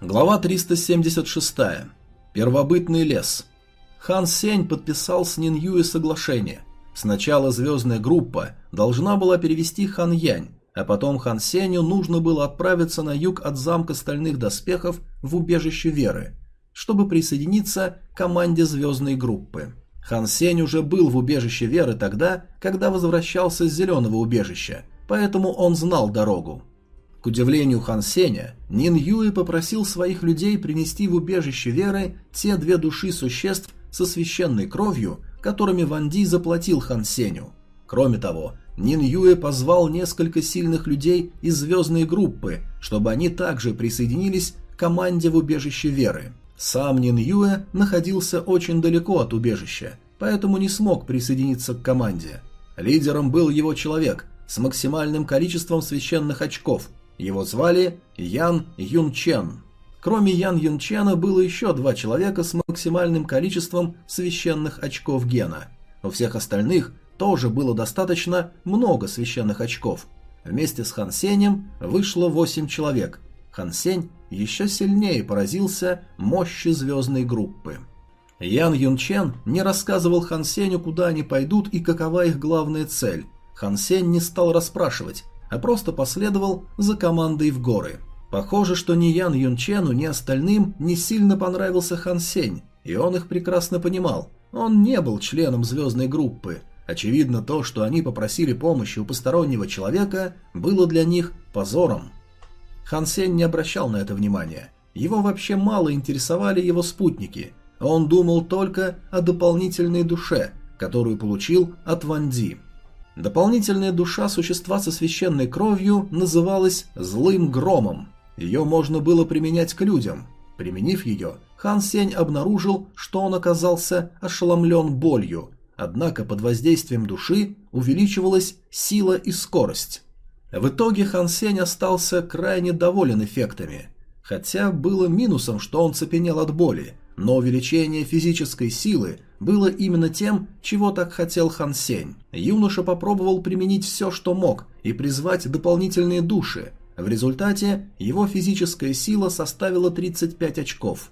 Глава 376. Первобытный лес. Хан Сень подписал с Нин Юэ соглашение. Сначала звездная группа должна была перевести Хан Янь, а потом Хан Сенью нужно было отправиться на юг от замка стальных доспехов в убежище Веры, чтобы присоединиться к команде звездной группы. Хан Сень уже был в убежище Веры тогда, когда возвращался с зеленого убежища, поэтому он знал дорогу. К удивлению Хан Сеня, Нин Юэ попросил своих людей принести в убежище Веры те две души существ со священной кровью, которыми Ван Ди заплатил Хан Сеню. Кроме того, Нин Юэ позвал несколько сильных людей из звездной группы, чтобы они также присоединились к команде в убежище Веры. Сам Нин Юэ находился очень далеко от убежища, поэтому не смог присоединиться к команде. Лидером был его человек с максимальным количеством священных очков – его звали Ян Юнчен. Кроме Ян Юнчена было еще два человека с максимальным количеством священных очков гена. У всех остальных тоже было достаточно много священных очков. Вместе с Хан Сенем вышло восемь человек. Хан Сень еще сильнее поразился мощи звездной группы. Ян Юнчен не рассказывал Хан Сеню, куда они пойдут и какова их главная цель. Хан Сень не стал расспрашивать, а просто последовал за командой в горы. Похоже, что ни Ян Юнчену, ни остальным не сильно понравился Хан Сень, и он их прекрасно понимал. Он не был членом звездной группы. Очевидно, то, что они попросили помощи у постороннего человека, было для них позором. Хан Сень не обращал на это внимания. Его вообще мало интересовали его спутники. Он думал только о дополнительной душе, которую получил от Ванди. Дополнительная душа существа со священной кровью называлась «злым громом». Ее можно было применять к людям. Применив ее, Хан Сень обнаружил, что он оказался ошеломлен болью, однако под воздействием души увеличивалась сила и скорость. В итоге Хан Сень остался крайне доволен эффектами, хотя было минусом, что он цепенел от боли, но увеличение физической силы было именно тем, чего так хотел Хан Сень. Юноша попробовал применить все, что мог, и призвать дополнительные души. В результате его физическая сила составила 35 очков.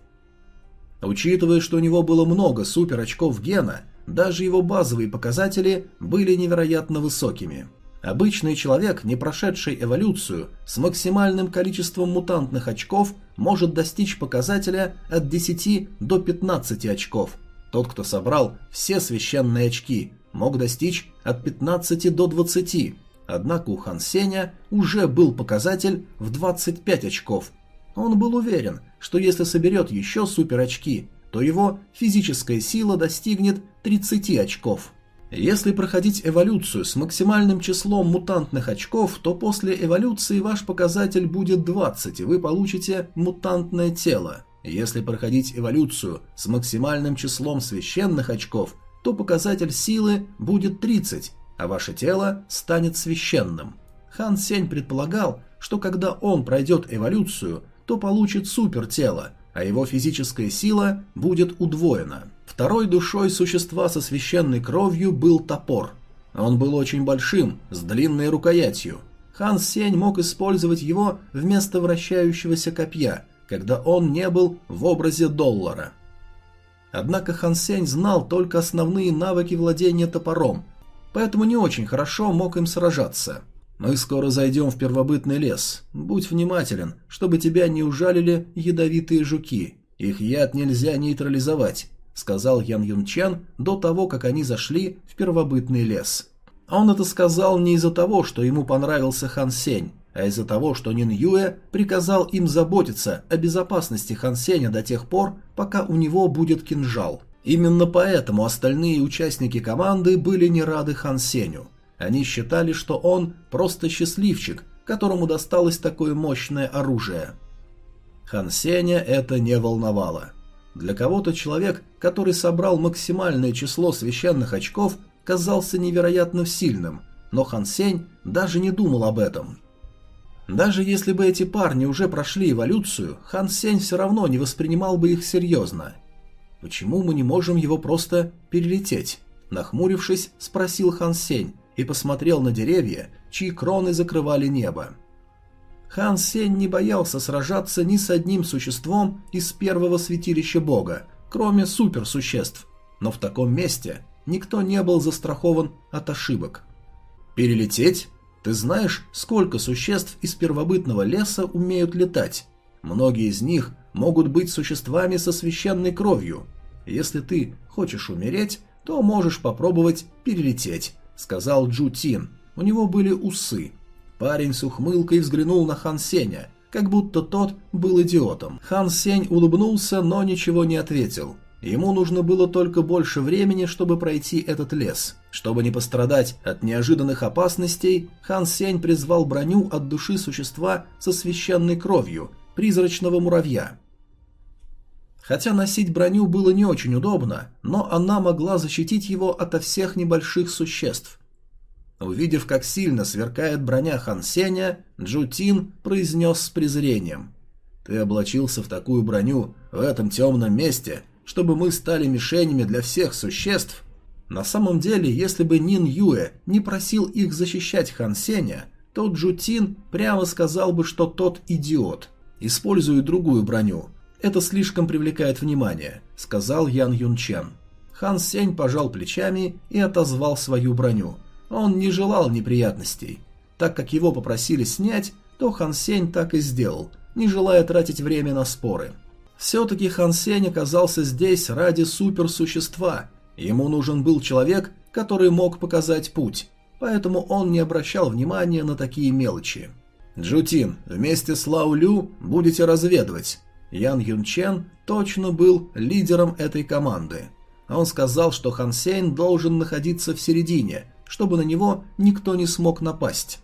Учитывая, что у него было много супер очков гена, даже его базовые показатели были невероятно высокими. Обычный человек, не прошедший эволюцию, с максимальным количеством мутантных очков может достичь показателя от 10 до 15 очков. Тот, кто собрал все священные очки, мог достичь от 15 до 20. Однако у Хан Сеня уже был показатель в 25 очков. Он был уверен, что если соберет еще супер очки, то его физическая сила достигнет 30 очков. Если проходить эволюцию с максимальным числом мутантных очков, то после эволюции ваш показатель будет 20, и вы получите мутантное тело. Если проходить эволюцию с максимальным числом священных очков, то показатель силы будет 30, а ваше тело станет священным. Хан Сень предполагал, что когда он пройдет эволюцию, то получит супертело, а его физическая сила будет удвоена. Второй душой существа со священной кровью был топор. Он был очень большим, с длинной рукоятью. Хан Сень мог использовать его вместо вращающегося копья, когда он не был в образе доллара. Однако Хан Сень знал только основные навыки владения топором, поэтому не очень хорошо мог им сражаться. «Мы скоро зайдем в первобытный лес. Будь внимателен, чтобы тебя не ужалили ядовитые жуки. Их яд нельзя нейтрализовать. — сказал Ян Юнчан до того, как они зашли в первобытный лес. Он это сказал не из-за того, что ему понравился Хан Сень, а из-за того, что Нин Юэ приказал им заботиться о безопасности Хан Сеня до тех пор, пока у него будет кинжал. Именно поэтому остальные участники команды были не рады Хан Сеню. Они считали, что он просто счастливчик, которому досталось такое мощное оружие. Хан Сеня это не волновало. Для кого-то человек, который собрал максимальное число священных очков, казался невероятно сильным, но Хан Сень даже не думал об этом. Даже если бы эти парни уже прошли эволюцию, Хан Сень все равно не воспринимал бы их серьезно. «Почему мы не можем его просто перелететь?» Нахмурившись, спросил Хан Сень и посмотрел на деревья, чьи кроны закрывали небо. Хан Сень не боялся сражаться ни с одним существом из первого святилища бога, кроме суперсуществ, но в таком месте никто не был застрахован от ошибок. Перелететь? Ты знаешь, сколько существ из первобытного леса умеют летать? Многие из них могут быть существами со священной кровью. Если ты хочешь умереть, то можешь попробовать перелететь, сказал Джу Тин. У него были усы. Парень с ухмылкой взглянул на Хан Сеня, как будто тот был идиотом. Хан Сень улыбнулся, но ничего не ответил. Ему нужно было только больше времени, чтобы пройти этот лес. Чтобы не пострадать от неожиданных опасностей, Хан Сень призвал броню от души существа со священной кровью, призрачного муравья. Хотя носить броню было не очень удобно, но она могла защитить его ото всех небольших существ. Увидев, как сильно сверкает броня Хан Сеня, Джутин произнес с презрением. «Ты облачился в такую броню в этом темном месте, чтобы мы стали мишенями для всех существ?» На самом деле, если бы Нин Юэ не просил их защищать Хан Сеня, то Джутин прямо сказал бы, что тот идиот. Использует другую броню. Это слишком привлекает внимание, сказал Ян Юнчен. Хан Сень пожал плечами и отозвал свою броню – он не желал неприятностей. Так как его попросили снять, то Хан Сень так и сделал, не желая тратить время на споры. Все-таки Хан Сень оказался здесь ради суперсущества. Ему нужен был человек, который мог показать путь, поэтому он не обращал внимания на такие мелочи. «Джутин, вместе с Лао Лю будете разведывать». Ян Юн Чен точно был лидером этой команды. Он сказал, что Хан Сень должен находиться в середине, чтобы на него никто не смог напасть.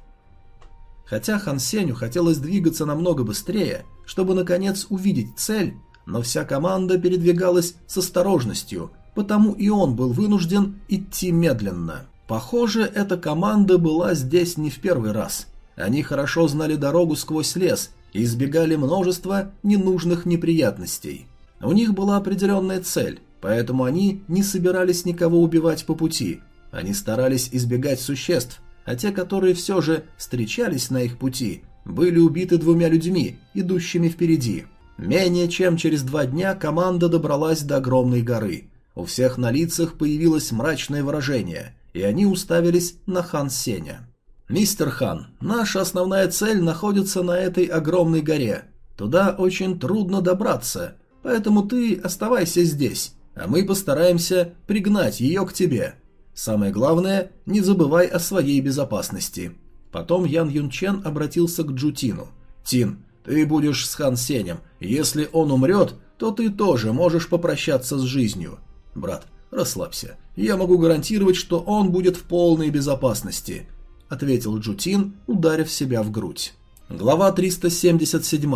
Хотя Хан Сеню хотелось двигаться намного быстрее, чтобы наконец увидеть цель, но вся команда передвигалась с осторожностью, потому и он был вынужден идти медленно. Похоже, эта команда была здесь не в первый раз. Они хорошо знали дорогу сквозь лес и избегали множества ненужных неприятностей. У них была определенная цель, поэтому они не собирались никого убивать по пути, они старались избегать существ, а те, которые все же встречались на их пути, были убиты двумя людьми, идущими впереди. Менее чем через два дня команда добралась до огромной горы. У всех на лицах появилось мрачное выражение, и они уставились на Хан Сеня. «Мистер Хан, наша основная цель находится на этой огромной горе. Туда очень трудно добраться, поэтому ты оставайся здесь, а мы постараемся пригнать ее к тебе. Самое главное, не забывай о своей безопасности. Потом Ян Юнчен обратился к Джутину. Тин, ты будешь с Хан Сенем. Если он умрет, то ты тоже можешь попрощаться с жизнью. Брат, расслабься. Я могу гарантировать, что он будет в полной безопасности, ответил Джутин, ударив себя в грудь. Глава 377.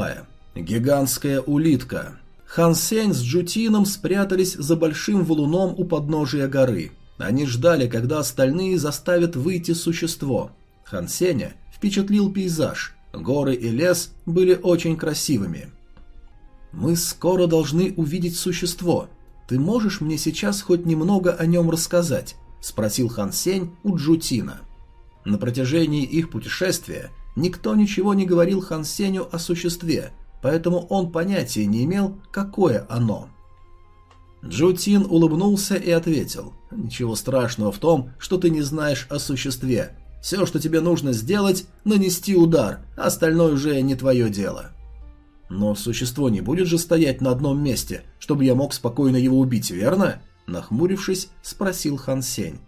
Гигантская улитка. Хан Сень с Джутином спрятались за большим валуном у подножия горы. Они ждали, когда остальные заставят выйти существо. Хан Сеня впечатлил пейзаж. Горы и лес были очень красивыми. «Мы скоро должны увидеть существо. Ты можешь мне сейчас хоть немного о нем рассказать?» – спросил Хан Сень у Джутина. На протяжении их путешествия никто ничего не говорил Хан Сеню о существе, поэтому он понятия не имел, какое оно – Джутин улыбнулся и ответил. «Ничего страшного в том, что ты не знаешь о существе. Все, что тебе нужно сделать, нанести удар, остальное уже не твое дело». «Но существо не будет же стоять на одном месте, чтобы я мог спокойно его убить, верно?» Нахмурившись, спросил Хан Сень.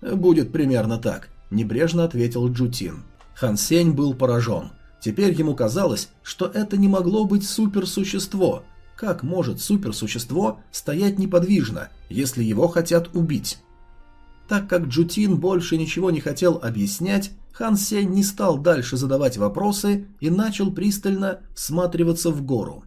«Будет примерно так», – небрежно ответил Джутин. Хан Сень был поражен. Теперь ему казалось, что это не могло быть суперсущество, как может суперсущество стоять неподвижно, если его хотят убить? Так как Джутин больше ничего не хотел объяснять, Хан Сень не стал дальше задавать вопросы и начал пристально всматриваться в гору.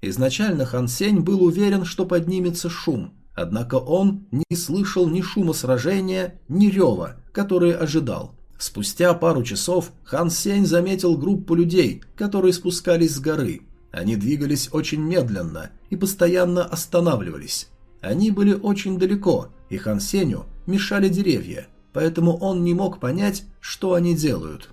Изначально Хан Сень был уверен, что поднимется шум, однако он не слышал ни шума сражения, ни рева, который ожидал. Спустя пару часов Хан Сень заметил группу людей, которые спускались с горы. Они двигались очень медленно и постоянно останавливались. Они были очень далеко, и Хан Сеню мешали деревья, поэтому он не мог понять, что они делают.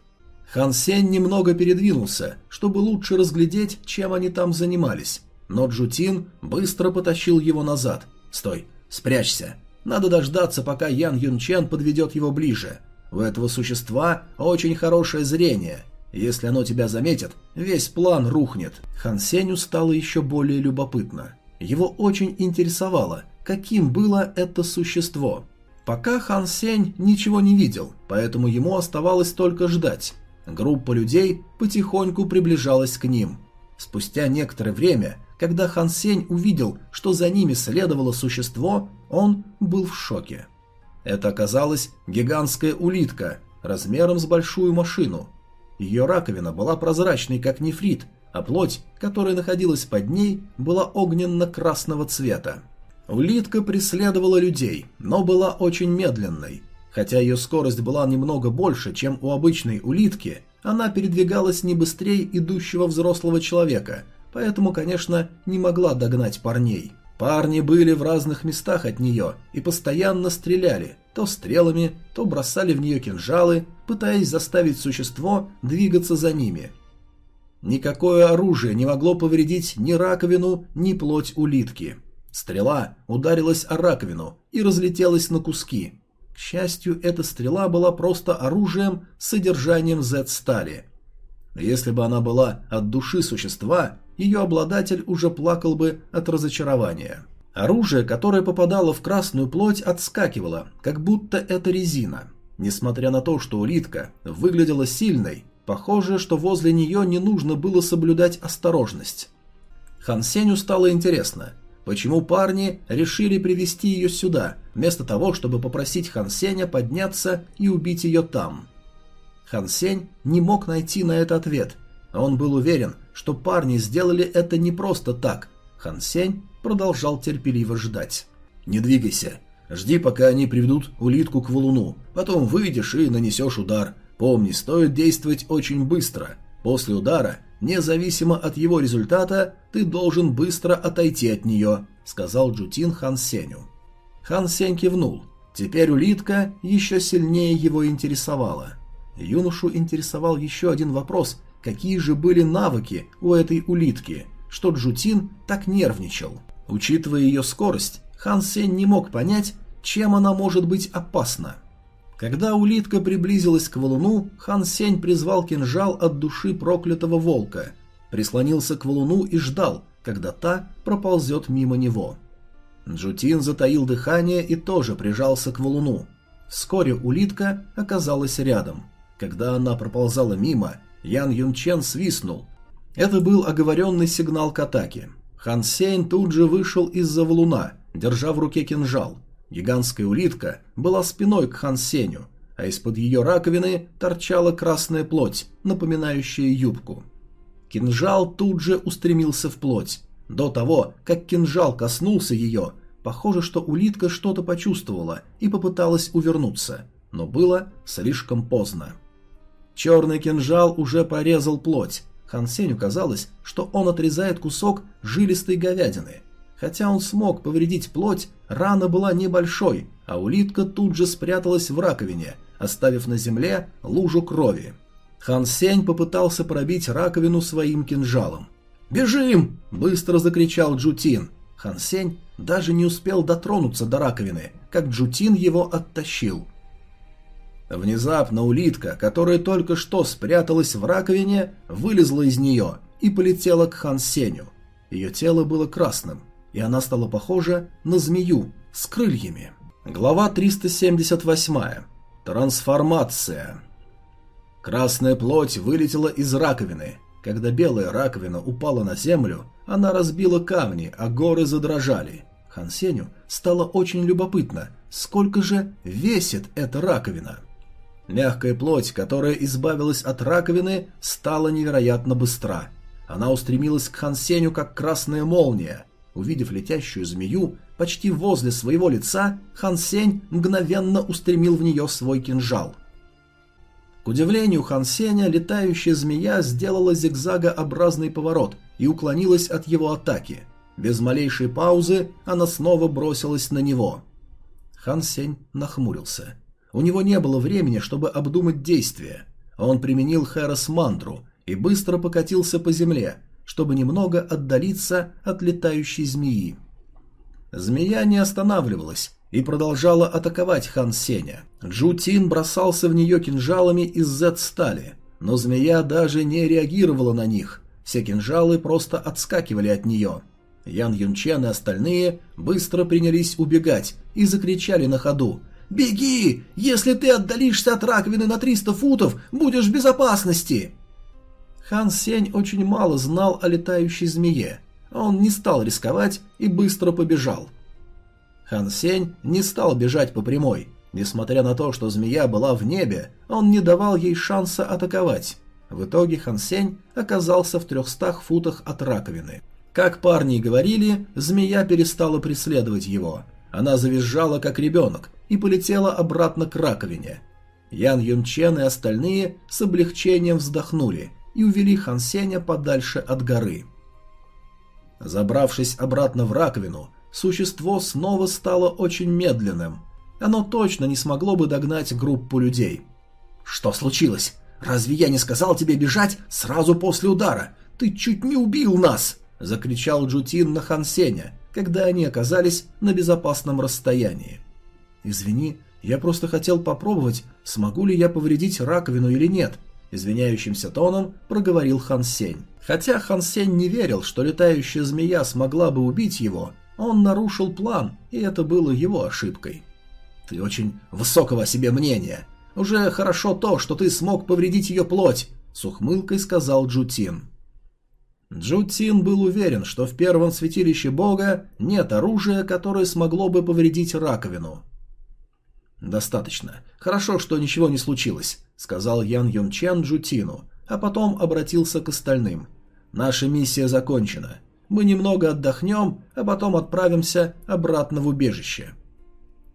Хан Сень немного передвинулся, чтобы лучше разглядеть, чем они там занимались, но Джутин быстро потащил его назад. «Стой, спрячься. Надо дождаться, пока Ян Юнчен подведет его ближе. У этого существа очень хорошее зрение. Если оно тебя заметит, весь план рухнет». Хан Сенью стало еще более любопытно. Его очень интересовало, каким было это существо. Пока Хан Сень ничего не видел, поэтому ему оставалось только ждать. Группа людей потихоньку приближалась к ним. Спустя некоторое время, когда Хан Сень увидел, что за ними следовало существо, он был в шоке. Это оказалась гигантская улитка, размером с большую машину. Ее раковина была прозрачной, как нефрит, а плоть, которая находилась под ней, была огненно-красного цвета. Улитка преследовала людей, но была очень медленной. Хотя ее скорость была немного больше, чем у обычной улитки, она передвигалась не быстрее идущего взрослого человека, поэтому, конечно, не могла догнать парней. Парни были в разных местах от нее и постоянно стреляли, то стрелами, то бросали в нее кинжалы, пытаясь заставить существо двигаться за ними. Никакое оружие не могло повредить ни раковину, ни плоть улитки. Стрела ударилась о раковину и разлетелась на куски. К счастью, эта стрела была просто оружием с содержанием Z-стали. Если бы она была от души существа, ее обладатель уже плакал бы от разочарования. Оружие, которое попадало в красную плоть, отскакивало, как будто это резина. Несмотря на то, что улитка выглядела сильной, похоже, что возле нее не нужно было соблюдать осторожность. Хан Сеню стало интересно – Почему парни решили привести ее сюда, вместо того, чтобы попросить Хан Сеня подняться и убить ее там? Хан Сень не мог найти на это ответ. Он был уверен, что парни сделали это не просто так. Хан Сень продолжал терпеливо ждать. «Не двигайся. Жди, пока они приведут улитку к валуну. Потом выйдешь и нанесешь удар. Помни, стоит действовать очень быстро. После удара Независимо от его результата, ты должен быстро отойти от нее», — сказал Джутин Хан Сеню. Хан Сень кивнул. Теперь улитка еще сильнее его интересовала. Юношу интересовал еще один вопрос, какие же были навыки у этой улитки, что Джутин так нервничал. Учитывая ее скорость, Хан Сень не мог понять, чем она может быть опасна. Когда улитка приблизилась к валуну, хан Сень призвал кинжал от души проклятого волка, прислонился к валуну и ждал, когда та проползет мимо него. Джутин затаил дыхание и тоже прижался к валуну. Вскоре улитка оказалась рядом. Когда она проползала мимо, Ян Юнчен свистнул. Это был оговоренный сигнал к атаке. Хан Сень тут же вышел из-за валуна, держа в руке кинжал. Гигантская улитка была спиной к Хан Сеню, а из-под ее раковины торчала красная плоть, напоминающая юбку. Кинжал тут же устремился в плоть. До того, как кинжал коснулся ее, похоже, что улитка что-то почувствовала и попыталась увернуться, но было слишком поздно. Черный кинжал уже порезал плоть. Хан Сеню казалось, что он отрезает кусок жилистой говядины. Хотя он смог повредить плоть, рана была небольшой, а улитка тут же спряталась в раковине, оставив на земле лужу крови. Хан Сень попытался пробить раковину своим кинжалом. «Бежим!» – быстро закричал Джутин. Хан Сень даже не успел дотронуться до раковины, как Джутин его оттащил. Внезапно улитка, которая только что спряталась в раковине, вылезла из нее и полетела к Хан Сеню. Ее тело было красным – и она стала похожа на змею с крыльями. Глава 378. Трансформация. Красная плоть вылетела из раковины. Когда белая раковина упала на землю, она разбила камни, а горы задрожали. Хансеню стало очень любопытно, сколько же весит эта раковина. Мягкая плоть, которая избавилась от раковины, стала невероятно быстра. Она устремилась к Хансеню, как красная молния. Увидев летящую змею почти возле своего лица, Хан Сень мгновенно устремил в нее свой кинжал. К удивлению Хан Сеня, летающая змея сделала зигзагообразный поворот и уклонилась от его атаки. Без малейшей паузы она снова бросилась на него. Хан Сень нахмурился. У него не было времени, чтобы обдумать действия. он применил Хэрос мантру и быстро покатился по земле, чтобы немного отдалиться от летающей змеи. Змея не останавливалась и продолжала атаковать Хан Сеня. Джу Тин бросался в нее кинжалами из Z-стали, но змея даже не реагировала на них, все кинжалы просто отскакивали от нее. Ян Юнчен и остальные быстро принялись убегать и закричали на ходу «Беги! Если ты отдалишься от раковины на 300 футов, будешь в безопасности!» Хан Сень очень мало знал о летающей змее. Он не стал рисковать и быстро побежал. Хан Сень не стал бежать по прямой. Несмотря на то, что змея была в небе, он не давал ей шанса атаковать. В итоге Хан Сень оказался в 300 футах от раковины. Как парни говорили, змея перестала преследовать его. Она завизжала, как ребенок, и полетела обратно к раковине. Ян Юнчен и остальные с облегчением вздохнули и увели Хан Сеня подальше от горы. Забравшись обратно в раковину, существо снова стало очень медленным. Оно точно не смогло бы догнать группу людей. «Что случилось? Разве я не сказал тебе бежать сразу после удара? Ты чуть не убил нас!» – закричал Джутин на Хан Сеня, когда они оказались на безопасном расстоянии. «Извини, я просто хотел попробовать, смогу ли я повредить раковину или нет», извиняющимся тоном проговорил Хан Сень. Хотя Хан Сень не верил, что летающая змея смогла бы убить его, он нарушил план, и это было его ошибкой. «Ты очень высокого о себе мнения. Уже хорошо то, что ты смог повредить ее плоть», — с ухмылкой сказал Джутин. Джутин был уверен, что в первом святилище бога нет оружия, которое смогло бы повредить раковину. «Достаточно. Хорошо, что ничего не случилось», — сказал Ян Юн Чен Джутину, а потом обратился к остальным. «Наша миссия закончена. Мы немного отдохнем, а потом отправимся обратно в убежище».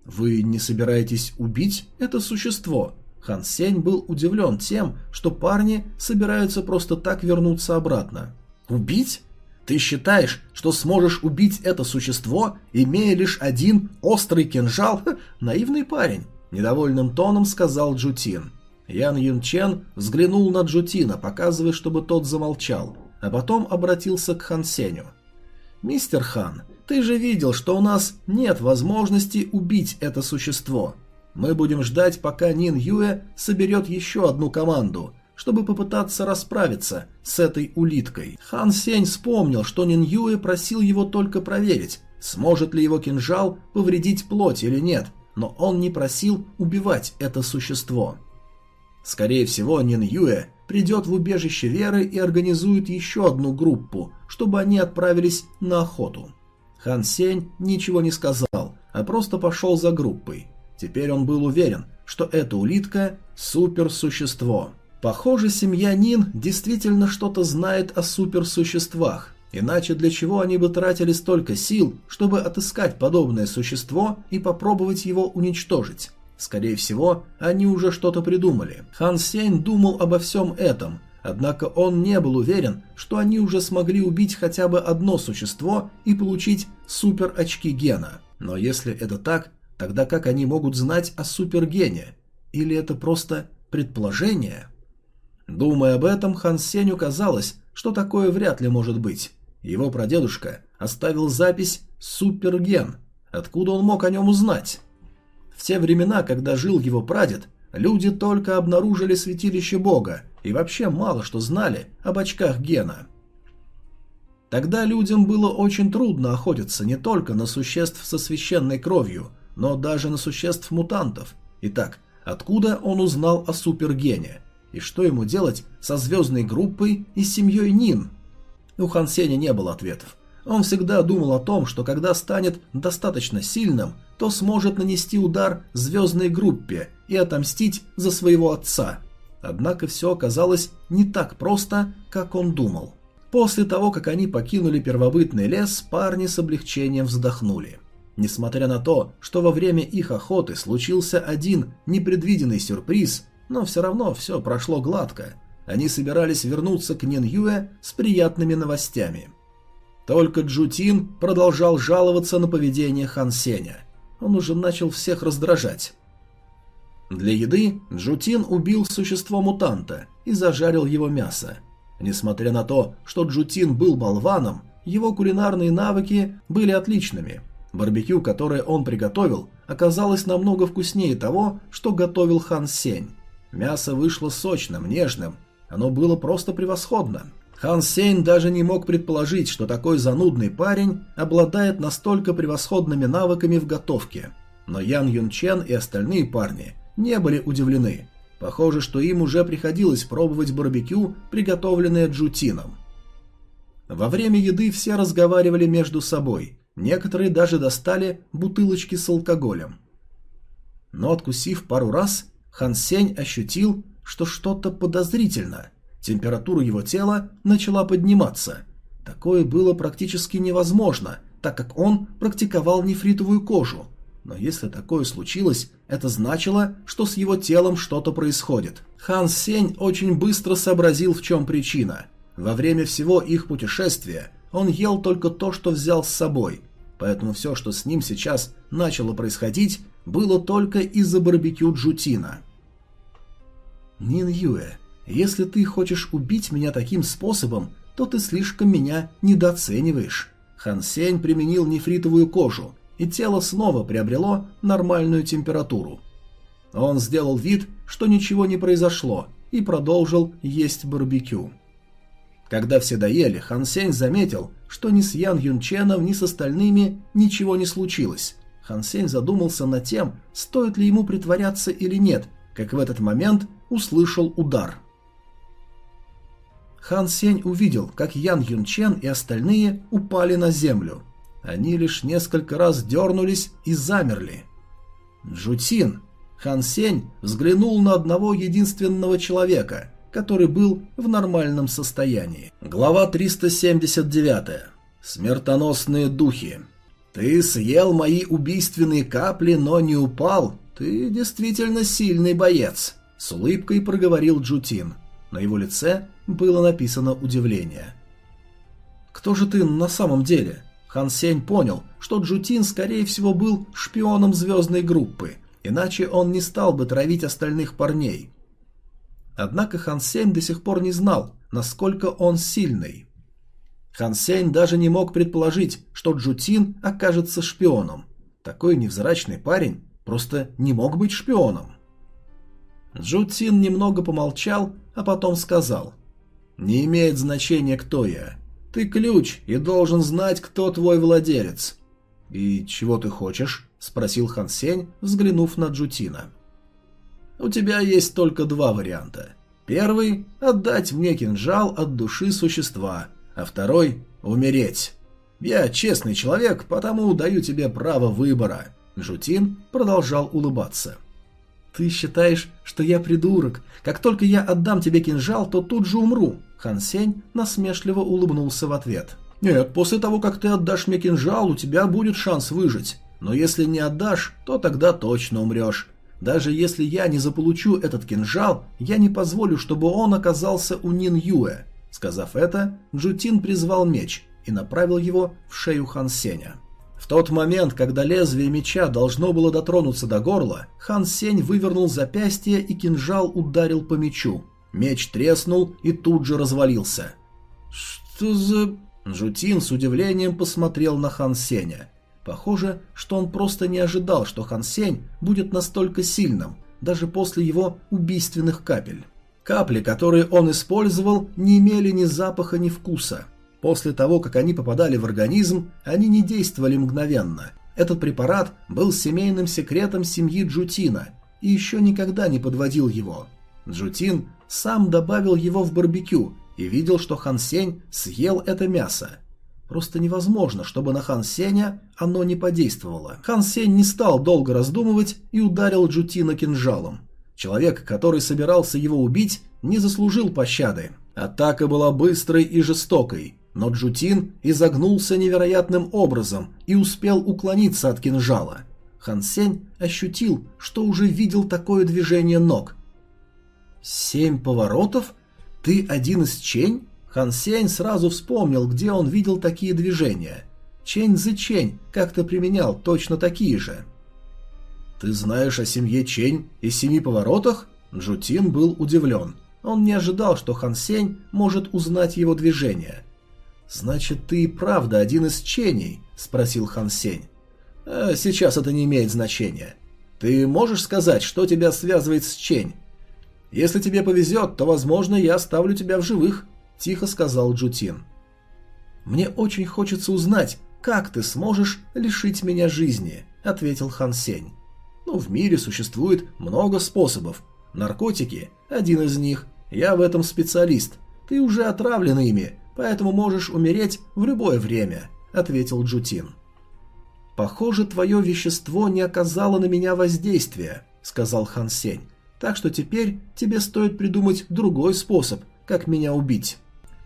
«Вы не собираетесь убить это существо?» Хан Сень был удивлен тем, что парни собираются просто так вернуться обратно. «Убить? Ты считаешь, что сможешь убить это существо, имея лишь один острый кинжал? Наивный парень!» Недовольным тоном сказал Джутин. Ян Юн Чен взглянул на Джутина, показывая, чтобы тот замолчал, а потом обратился к Хан Сеню. «Мистер Хан, ты же видел, что у нас нет возможности убить это существо. Мы будем ждать, пока Нин Юэ соберет еще одну команду, чтобы попытаться расправиться с этой улиткой. Хан Сень вспомнил, что Нин Юэ просил его только проверить, сможет ли его кинжал повредить плоть или нет, но он не просил убивать это существо. Скорее всего, Нин Юэ придет в убежище Веры и организует еще одну группу, чтобы они отправились на охоту. Хан Сень ничего не сказал, а просто пошел за группой. Теперь он был уверен, что эта улитка – суперсущество. Похоже, семья Нин действительно что-то знает о суперсуществах, иначе для чего они бы тратили столько сил, чтобы отыскать подобное существо и попробовать его уничтожить? Скорее всего, они уже что-то придумали. Хан Сень думал обо всем этом, однако он не был уверен, что они уже смогли убить хотя бы одно существо и получить супер-очки гена. Но если это так, тогда как они могут знать о супергене? Или это просто предположение? Думая об этом, Хан Сеню казалось, что такое вряд ли может быть. Его прадедушка оставил запись «Суперген». Откуда он мог о нем узнать? В те времена, когда жил его прадед, люди только обнаружили святилище бога и вообще мало что знали об очках гена. Тогда людям было очень трудно охотиться не только на существ со священной кровью, но даже на существ-мутантов. Итак, откуда он узнал о супергене? И что ему делать со звездной группой и семьей Нин? У Хан Сеня не было ответов. Он всегда думал о том, что когда станет достаточно сильным, то сможет нанести удар звездной группе и отомстить за своего отца. Однако все оказалось не так просто, как он думал. После того, как они покинули первобытный лес, парни с облегчением вздохнули. Несмотря на то, что во время их охоты случился один непредвиденный сюрприз, но все равно все прошло гладко. Они собирались вернуться к Нин Юэ с приятными новостями. Только Джутин продолжал жаловаться на поведение Хан Сеня. Он уже начал всех раздражать. Для еды Джутин убил существо-мутанта и зажарил его мясо. Несмотря на то, что Джутин был болваном, его кулинарные навыки были отличными. Барбекю, которое он приготовил, оказалось намного вкуснее того, что готовил Хан Сень. Мясо вышло сочным, нежным, оно было просто превосходно. Хан Сень даже не мог предположить, что такой занудный парень обладает настолько превосходными навыками в готовке. Но Ян Юн Чен и остальные парни не были удивлены. Похоже, что им уже приходилось пробовать барбекю, приготовленное Джутином. Во время еды все разговаривали между собой, некоторые даже достали бутылочки с алкоголем. Но откусив пару раз, Хан Сень ощутил, что что-то подозрительно. Температура его тела начала подниматься. Такое было практически невозможно, так как он практиковал нефритовую кожу. Но если такое случилось, это значило, что с его телом что-то происходит. Хан Сень очень быстро сообразил, в чем причина. Во время всего их путешествия он ел только то, что взял с собой, поэтому все, что с ним сейчас начало происходить, было только из-за барбекю Джутина. «Нин Юэ, если ты хочешь убить меня таким способом, то ты слишком меня недооцениваешь». Хан Сень применил нефритовую кожу, и тело снова приобрело нормальную температуру. Он сделал вид, что ничего не произошло, и продолжил есть барбекю. Когда все доели, Хан Сень заметил, что ни с Ян Юнченом, ни с остальными ничего не случилось. Хан Сень задумался над тем, стоит ли ему притворяться или нет, как в этот момент услышал удар. Хан Сень увидел, как Ян Юнчен и остальные упали на землю. Они лишь несколько раз дернулись и замерли. «Джутин!» Хан Сень взглянул на одного единственного человека, который был в нормальном состоянии. Глава 379. Смертоносные духи. «Ты съел мои убийственные капли, но не упал. Ты действительно сильный боец», — с улыбкой проговорил Джутин. На его лице было написано удивление. «Кто же ты на самом деле?» Хан Сень понял, что Джутин, скорее всего, был шпионом звездной группы, иначе он не стал бы травить остальных парней. Однако Хан Сень до сих пор не знал, насколько он сильный. Хан Сень даже не мог предположить, что Джутин окажется шпионом. Такой невзрачный парень просто не мог быть шпионом. Джутин немного помолчал, а потом сказал. «Не имеет значения, кто я. Ты ключ и должен знать, кто твой владелец». «И чего ты хочешь?» – спросил Хан Сень, взглянув на Джутина. «У тебя есть только два варианта. Первый – отдать мне кинжал от души существа, а второй – умереть. Я честный человек, потому даю тебе право выбора». Джутин продолжал улыбаться. «Ты считаешь, что я придурок? Как только я отдам тебе кинжал, то тут же умру. Хан Сень насмешливо улыбнулся в ответ. «Нет, после того, как ты отдашь мне кинжал, у тебя будет шанс выжить. Но если не отдашь, то тогда точно умрешь. Даже если я не заполучу этот кинжал, я не позволю, чтобы он оказался у Нин Юэ». Сказав это, Джутин призвал меч и направил его в шею Хан Сеня. Тот момент, когда лезвие меча должно было дотронуться до горла, Хан Сень вывернул запястье и кинжал ударил по мечу. Меч треснул и тут же развалился. «Что за...» Жутин с удивлением посмотрел на Хан Сеня. Похоже, что он просто не ожидал, что Хан Сень будет настолько сильным, даже после его убийственных капель. Капли, которые он использовал, не имели ни запаха, ни вкуса. После того, как они попадали в организм, они не действовали мгновенно. Этот препарат был семейным секретом семьи Джутина и еще никогда не подводил его. Джутин сам добавил его в барбекю и видел, что Хан Сень съел это мясо. Просто невозможно, чтобы на Хан Сеня оно не подействовало. Хан Сень не стал долго раздумывать и ударил Джутина кинжалом. Человек, который собирался его убить, не заслужил пощады. Атака была быстрой и жестокой, но Джутин изогнулся невероятным образом и успел уклониться от кинжала. Хан Сень ощутил, что уже видел такое движение ног, «Семь поворотов? Ты один из Чень?» Хан Сень сразу вспомнил, где он видел такие движения. Чень за Чень как-то применял точно такие же. «Ты знаешь о семье Чень и семи поворотах?» Джутин был удивлен. Он не ожидал, что Хан Сень может узнать его движение. «Значит, ты и правда один из Ченей?» – спросил Хан Сень. «Э, «Сейчас это не имеет значения. Ты можешь сказать, что тебя связывает с Чень?» «Если тебе повезет, то, возможно, я оставлю тебя в живых», – тихо сказал Джутин. «Мне очень хочется узнать, как ты сможешь лишить меня жизни», – ответил Хан Сень. «Ну, в мире существует много способов. Наркотики – один из них. Я в этом специалист. Ты уже отравлен ими, поэтому можешь умереть в любое время», – ответил Джутин. «Похоже, твое вещество не оказало на меня воздействия», – сказал Хан Сень. Так что теперь тебе стоит придумать другой способ, как меня убить».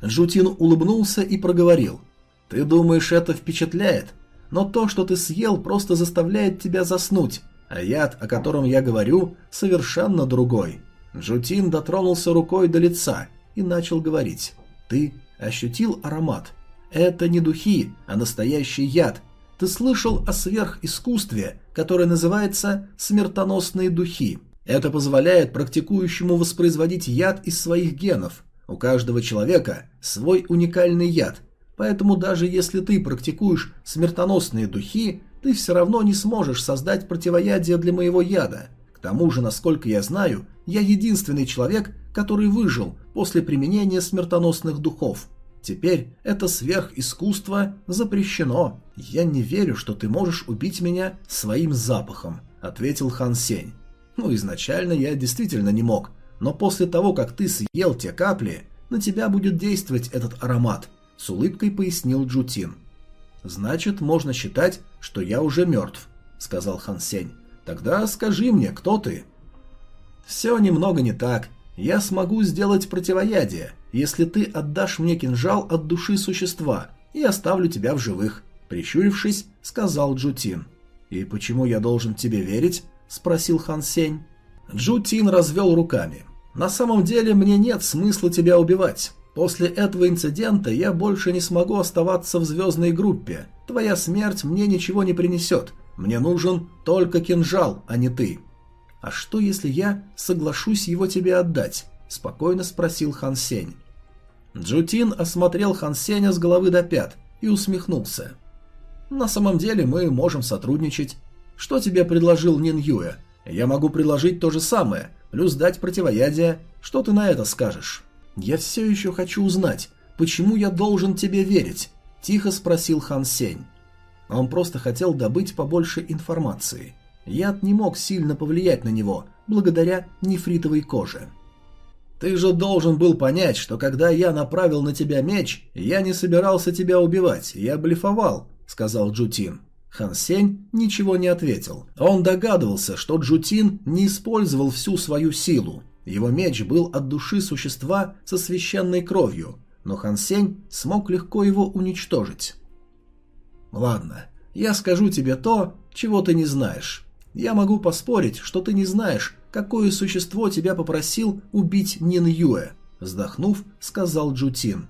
Жутин улыбнулся и проговорил. «Ты думаешь, это впечатляет? Но то, что ты съел, просто заставляет тебя заснуть, а яд, о котором я говорю, совершенно другой». Жутин дотронулся рукой до лица и начал говорить. «Ты ощутил аромат? Это не духи, а настоящий яд. Ты слышал о сверхискусстве, которое называется «смертоносные духи». Это позволяет практикующему воспроизводить яд из своих генов. У каждого человека свой уникальный яд, поэтому даже если ты практикуешь смертоносные духи, ты все равно не сможешь создать противоядие для моего яда. К тому же, насколько я знаю, я единственный человек, который выжил после применения смертоносных духов. Теперь это сверхискусство запрещено. Я не верю, что ты можешь убить меня своим запахом, ответил Хан Сень. Ну, изначально я действительно не мог, но после того, как ты съел те капли, на тебя будет действовать этот аромат, с улыбкой пояснил Джутин. Значит, можно считать, что я уже мертв, сказал Хан Сень. Тогда скажи мне, кто ты? Все немного не так. Я смогу сделать противоядие, если ты отдашь мне кинжал от души существа и оставлю тебя в живых, прищурившись, сказал Джутин. И почему я должен тебе верить? – спросил Хан Сень. Джу Тин развел руками. «На самом деле мне нет смысла тебя убивать. После этого инцидента я больше не смогу оставаться в звездной группе. Твоя смерть мне ничего не принесет. Мне нужен только кинжал, а не ты». «А что, если я соглашусь его тебе отдать?» – спокойно спросил Хан Сень. Джутин осмотрел Хан Сеня с головы до пят и усмехнулся. «На самом деле мы можем сотрудничать. Что тебе предложил Нин Юэ? Я могу предложить то же самое, плюс дать противоядие. Что ты на это скажешь? Я все еще хочу узнать, почему я должен тебе верить? Тихо спросил Хан Сень. Он просто хотел добыть побольше информации. Яд не мог сильно повлиять на него, благодаря нефритовой коже. «Ты же должен был понять, что когда я направил на тебя меч, я не собирался тебя убивать, я блефовал», — сказал Джутин. Хан Сень ничего не ответил. Он догадывался, что Джутин не использовал всю свою силу. Его меч был от души существа со священной кровью, но Хан Сень смог легко его уничтожить. «Ладно, я скажу тебе то, чего ты не знаешь. Я могу поспорить, что ты не знаешь, какое существо тебя попросил убить Нин Юэ», вздохнув, сказал Джутин.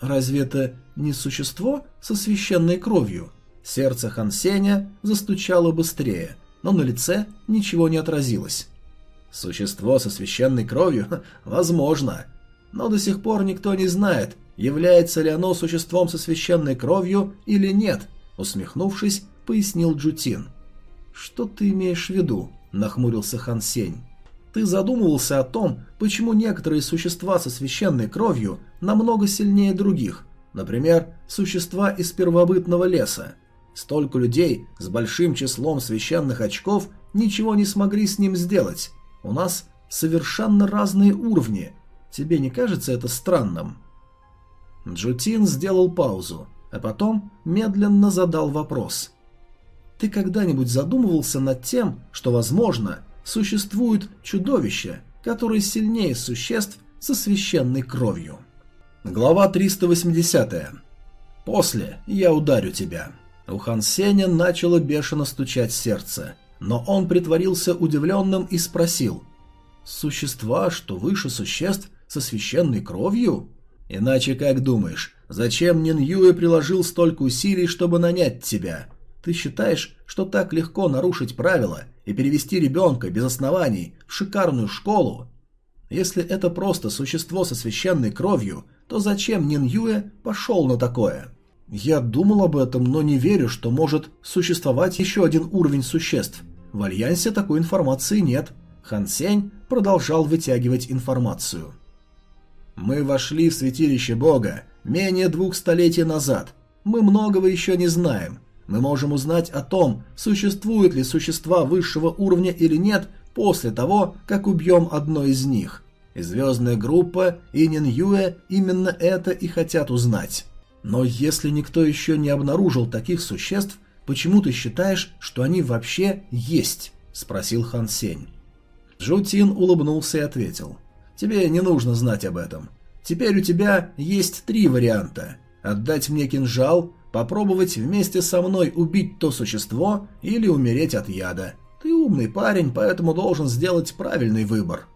«Разве это не существо со священной кровью?» Сердце Хан Сеня застучало быстрее, но на лице ничего не отразилось. Существо со священной кровью? Возможно. Но до сих пор никто не знает, является ли оно существом со священной кровью или нет, усмехнувшись, пояснил Джутин. «Что ты имеешь в виду?» – нахмурился Хан Сень. «Ты задумывался о том, почему некоторые существа со священной кровью намного сильнее других, например, существа из первобытного леса. Столько людей с большим числом священных очков ничего не смогли с ним сделать. У нас совершенно разные уровни. Тебе не кажется это странным?» Джутин сделал паузу, а потом медленно задал вопрос. «Ты когда-нибудь задумывался над тем, что, возможно, существуют чудовища, которые сильнее существ со священной кровью?» Глава 380. «После я ударю тебя». У Хан Сеня начало бешено стучать сердце, но он притворился удивленным и спросил «Существа, что выше существ со священной кровью?» «Иначе как думаешь, зачем Нин Юэ приложил столько усилий, чтобы нанять тебя? Ты считаешь, что так легко нарушить правила и перевести ребенка без оснований в шикарную школу, если это просто существо со священной кровью, то зачем Нин Юэ пошел на такое? Я думал об этом, но не верю, что может существовать еще один уровень существ. В Альянсе такой информации нет. Хан Сень продолжал вытягивать информацию. Мы вошли в святилище Бога менее двух столетий назад. Мы многого еще не знаем. Мы можем узнать о том, существуют ли существа высшего уровня или нет после того, как убьем одно из них. И звездная группа и Нин Юэ именно это и хотят узнать. Но если никто еще не обнаружил таких существ, почему ты считаешь, что они вообще есть? Спросил Хан Сень. Жутин улыбнулся и ответил. Тебе не нужно знать об этом. Теперь у тебя есть три варианта. Отдать мне кинжал, попробовать вместе со мной убить то существо или умереть от яда. Ты умный парень, поэтому должен сделать правильный выбор.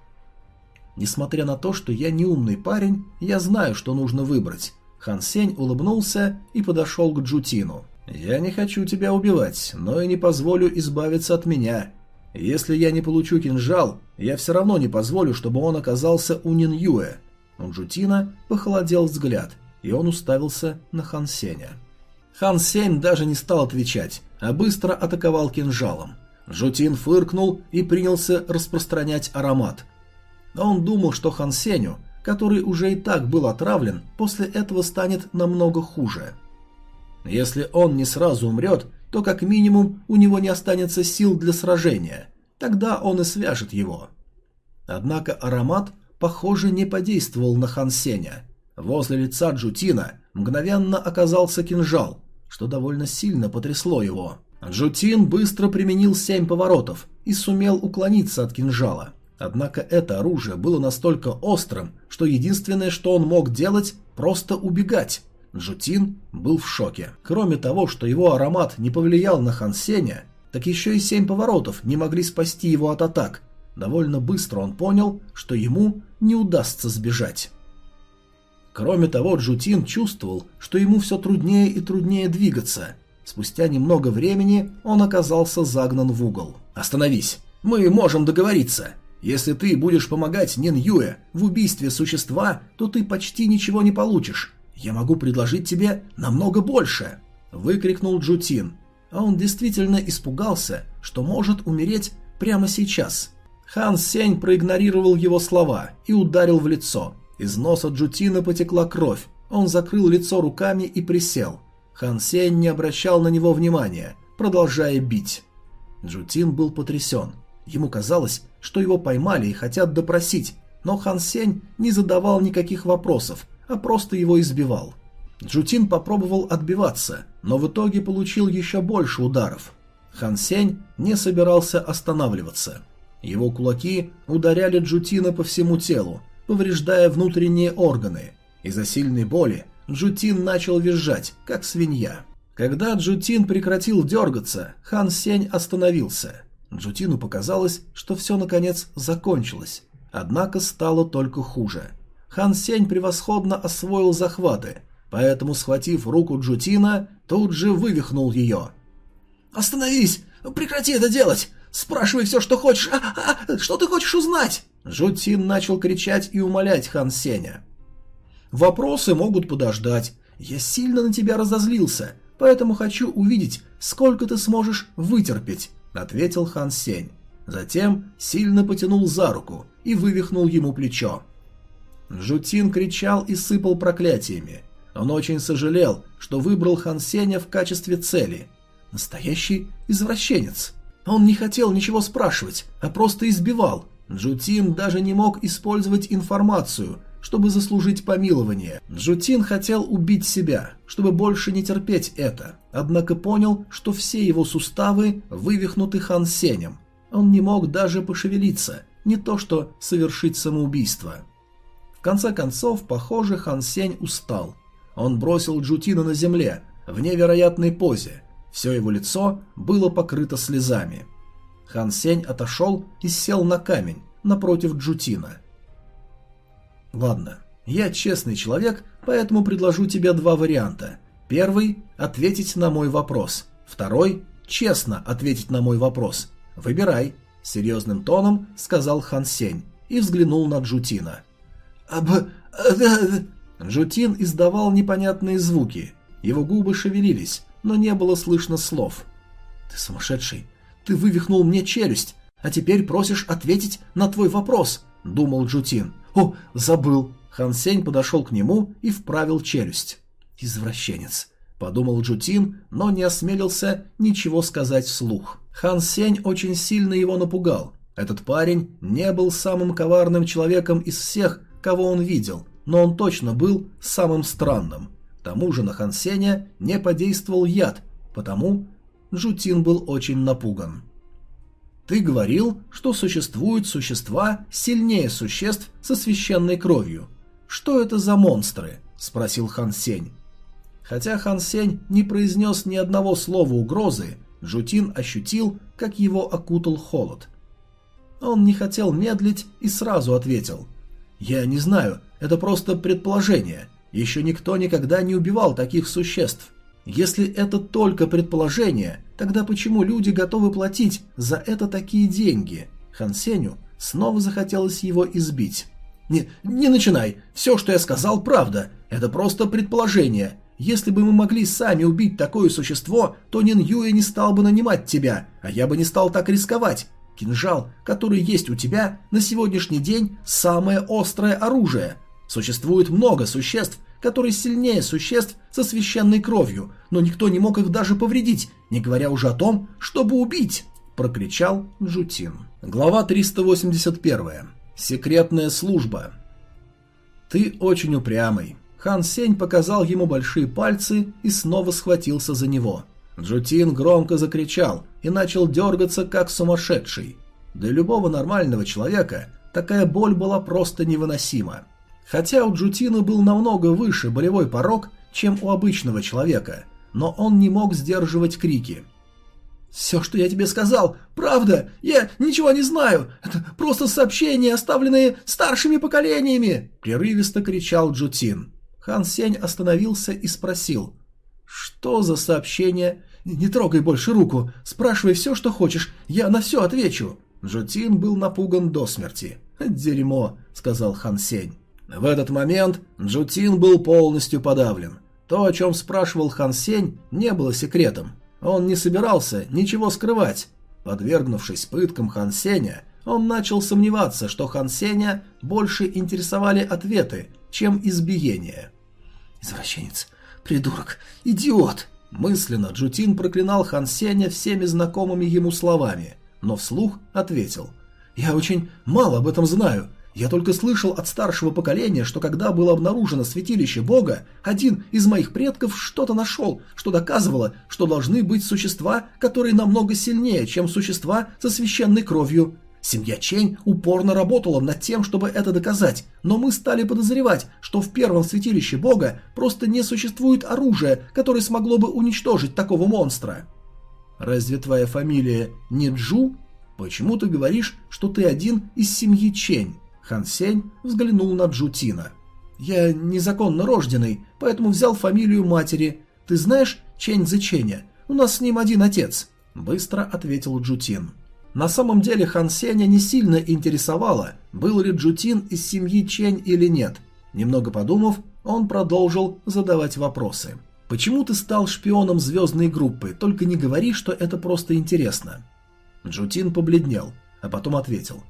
Несмотря на то, что я не умный парень, я знаю, что нужно выбрать. Хан Сень улыбнулся и подошел к Джутину. «Я не хочу тебя убивать, но и не позволю избавиться от меня. Если я не получу кинжал, я все равно не позволю, чтобы он оказался у Нин Юэ». У Джутина похолодел взгляд, и он уставился на Хан Сеня. Хан Сень даже не стал отвечать, а быстро атаковал кинжалом. Джутин фыркнул и принялся распространять аромат. Он думал, что Хан Сеню, который уже и так был отравлен, после этого станет намного хуже. Если он не сразу умрет, то как минимум у него не останется сил для сражения. Тогда он и свяжет его. Однако аромат, похоже, не подействовал на Хан Сеня. Возле лица Джутина мгновенно оказался кинжал, что довольно сильно потрясло его. Джутин быстро применил семь поворотов и сумел уклониться от кинжала. Однако это оружие было настолько острым, что единственное, что он мог делать, просто убегать. Джутин был в шоке. Кроме того, что его аромат не повлиял на Хансеня, так еще и семь поворотов не могли спасти его от атак. Довольно быстро он понял, что ему не удастся сбежать. Кроме того, Джутин чувствовал, что ему все труднее и труднее двигаться. Спустя немного времени он оказался загнан в угол. «Остановись! Мы можем договориться! Если ты будешь помогать Нин Юэ в убийстве существа, то ты почти ничего не получишь. Я могу предложить тебе намного больше!» Выкрикнул Джутин. А он действительно испугался, что может умереть прямо сейчас. Хан Сень проигнорировал его слова и ударил в лицо. Из носа Джутина потекла кровь. Он закрыл лицо руками и присел. Хан Сень не обращал на него внимания, продолжая бить. Джутин был потрясен. Ему казалось, что его поймали и хотят допросить, но Хан Сень не задавал никаких вопросов, а просто его избивал. Джутин попробовал отбиваться, но в итоге получил еще больше ударов. Хан Сень не собирался останавливаться. Его кулаки ударяли Джутина по всему телу, повреждая внутренние органы. Из-за сильной боли Джутин начал визжать, как свинья. Когда Джутин прекратил дергаться, Хан Сень остановился. Джутину показалось, что все наконец закончилось. Однако стало только хуже. Хан Сень превосходно освоил захваты, поэтому, схватив руку Джутина, тут же вывихнул ее. «Остановись! Прекрати это делать! Спрашивай все, что хочешь! А, а, что ты хочешь узнать?» Джутин начал кричать и умолять Хан Сеня. «Вопросы могут подождать. Я сильно на тебя разозлился, поэтому хочу увидеть, сколько ты сможешь вытерпеть. — ответил Хан Сень. Затем сильно потянул за руку и вывихнул ему плечо. Жутин кричал и сыпал проклятиями. Он очень сожалел, что выбрал Хан Сеня в качестве цели. Настоящий извращенец. Он не хотел ничего спрашивать, а просто избивал. Джутин даже не мог использовать информацию, чтобы заслужить помилование. Джутин хотел убить себя, чтобы больше не терпеть это, однако понял, что все его суставы вывихнуты Хан Сенем. Он не мог даже пошевелиться, не то что совершить самоубийство. В конце концов, похоже, Хан Сень устал. Он бросил Джутина на земле, в невероятной позе. Все его лицо было покрыто слезами. Хан Сень отошел и сел на камень напротив Джутина. Ладно, я честный человек, поэтому предложу тебе два варианта. Первый – ответить на мой вопрос. Второй – честно ответить на мой вопрос. «Выбирай», — серьезным тоном сказал Хан Сень и взглянул на Джутина. «Аб... Джутин издавал непонятные звуки. Его губы шевелились, но не было слышно слов. «Ты сумасшедший! Ты вывихнул мне челюсть, а теперь просишь ответить на твой вопрос!» – думал Джутин. «О, забыл!» Хан Сень подошел к нему и вправил челюсть. «Извращенец!» – подумал Джутин, но не осмелился ничего сказать вслух. Хан Сень очень сильно его напугал. Этот парень не был самым коварным человеком из всех, кого он видел, но он точно был самым странным. Тому же на Хан Сеня не подействовал яд, потому Джутин был очень напуган. Ты говорил, что существуют существа сильнее существ со священной кровью. Что это за монстры? спросил Хан Сень. Хотя Хан Сень не произнес ни одного слова угрозы, Джутин ощутил, как его окутал холод. Он не хотел медлить и сразу ответил. «Я не знаю, это просто предположение. Еще никто никогда не убивал таких существ. Если это только предположение, тогда почему люди готовы платить за это такие деньги? Хан Сеню снова захотелось его избить. «Не, не начинай. Все, что я сказал, правда. Это просто предположение. Если бы мы могли сами убить такое существо, то Нин Юэ не стал бы нанимать тебя, а я бы не стал так рисковать. Кинжал, который есть у тебя, на сегодняшний день самое острое оружие. Существует много существ, которые сильнее существ со священной кровью, но никто не мог их даже повредить, не говоря уже о том, чтобы убить, прокричал Джутин. Глава 381. Секретная служба. Ты очень упрямый. Хан Сень показал ему большие пальцы и снова схватился за него. Джутин громко закричал и начал дергаться как сумасшедший. Для любого нормального человека такая боль была просто невыносима. Хотя у Джутина был намного выше болевой порог, чем у обычного человека, но он не мог сдерживать крики. «Все, что я тебе сказал, правда, я ничего не знаю, это просто сообщения, оставленные старшими поколениями!» Прерывисто кричал Джутин. Хан Сень остановился и спросил. «Что за сообщение?» «Не трогай больше руку, спрашивай все, что хочешь, я на все отвечу». Джутин был напуган до смерти. «Дерьмо», — сказал Хан Сень. В этот момент Джутин был полностью подавлен. То, о чем спрашивал Хан Сень, не было секретом. Он не собирался ничего скрывать. Подвергнувшись пыткам Хан Сеня, он начал сомневаться, что Хан Сеня больше интересовали ответы, чем избиение. «Извращенец, придурок, идиот!» Мысленно Джутин проклинал Хан Сеня всеми знакомыми ему словами, но вслух ответил. «Я очень мало об этом знаю. Я только слышал от старшего поколения, что когда было обнаружено святилище Бога, один из моих предков что-то нашел, что доказывало, что должны быть существа, которые намного сильнее, чем существа со священной кровью. Семья Чень упорно работала над тем, чтобы это доказать, но мы стали подозревать, что в первом святилище Бога просто не существует оружия, которое смогло бы уничтожить такого монстра. Разве твоя фамилия не Джу? Почему ты говоришь, что ты один из семьи Чень? Хан Сень взглянул на Джутина. «Я незаконно рожденный, поэтому взял фамилию матери. Ты знаешь Чэнь Зыченя? У нас с ним один отец», – быстро ответил Джутин. На самом деле Хан Сеня не сильно интересовало, был ли Джутин из семьи Чэнь или нет. Немного подумав, он продолжил задавать вопросы. «Почему ты стал шпионом звездной группы? Только не говори, что это просто интересно». Джутин побледнел, а потом ответил.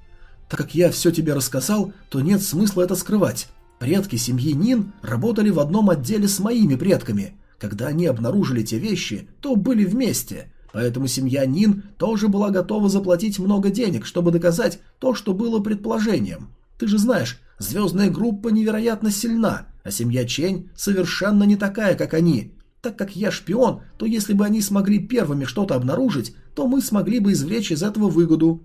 Так как я все тебе рассказал, то нет смысла это скрывать. Предки семьи Нин работали в одном отделе с моими предками. Когда они обнаружили те вещи, то были вместе. Поэтому семья Нин тоже была готова заплатить много денег, чтобы доказать то, что было предположением. Ты же знаешь, звездная группа невероятно сильна, а семья Чень совершенно не такая, как они. Так как я шпион, то если бы они смогли первыми что-то обнаружить, то мы смогли бы извлечь из этого выгоду.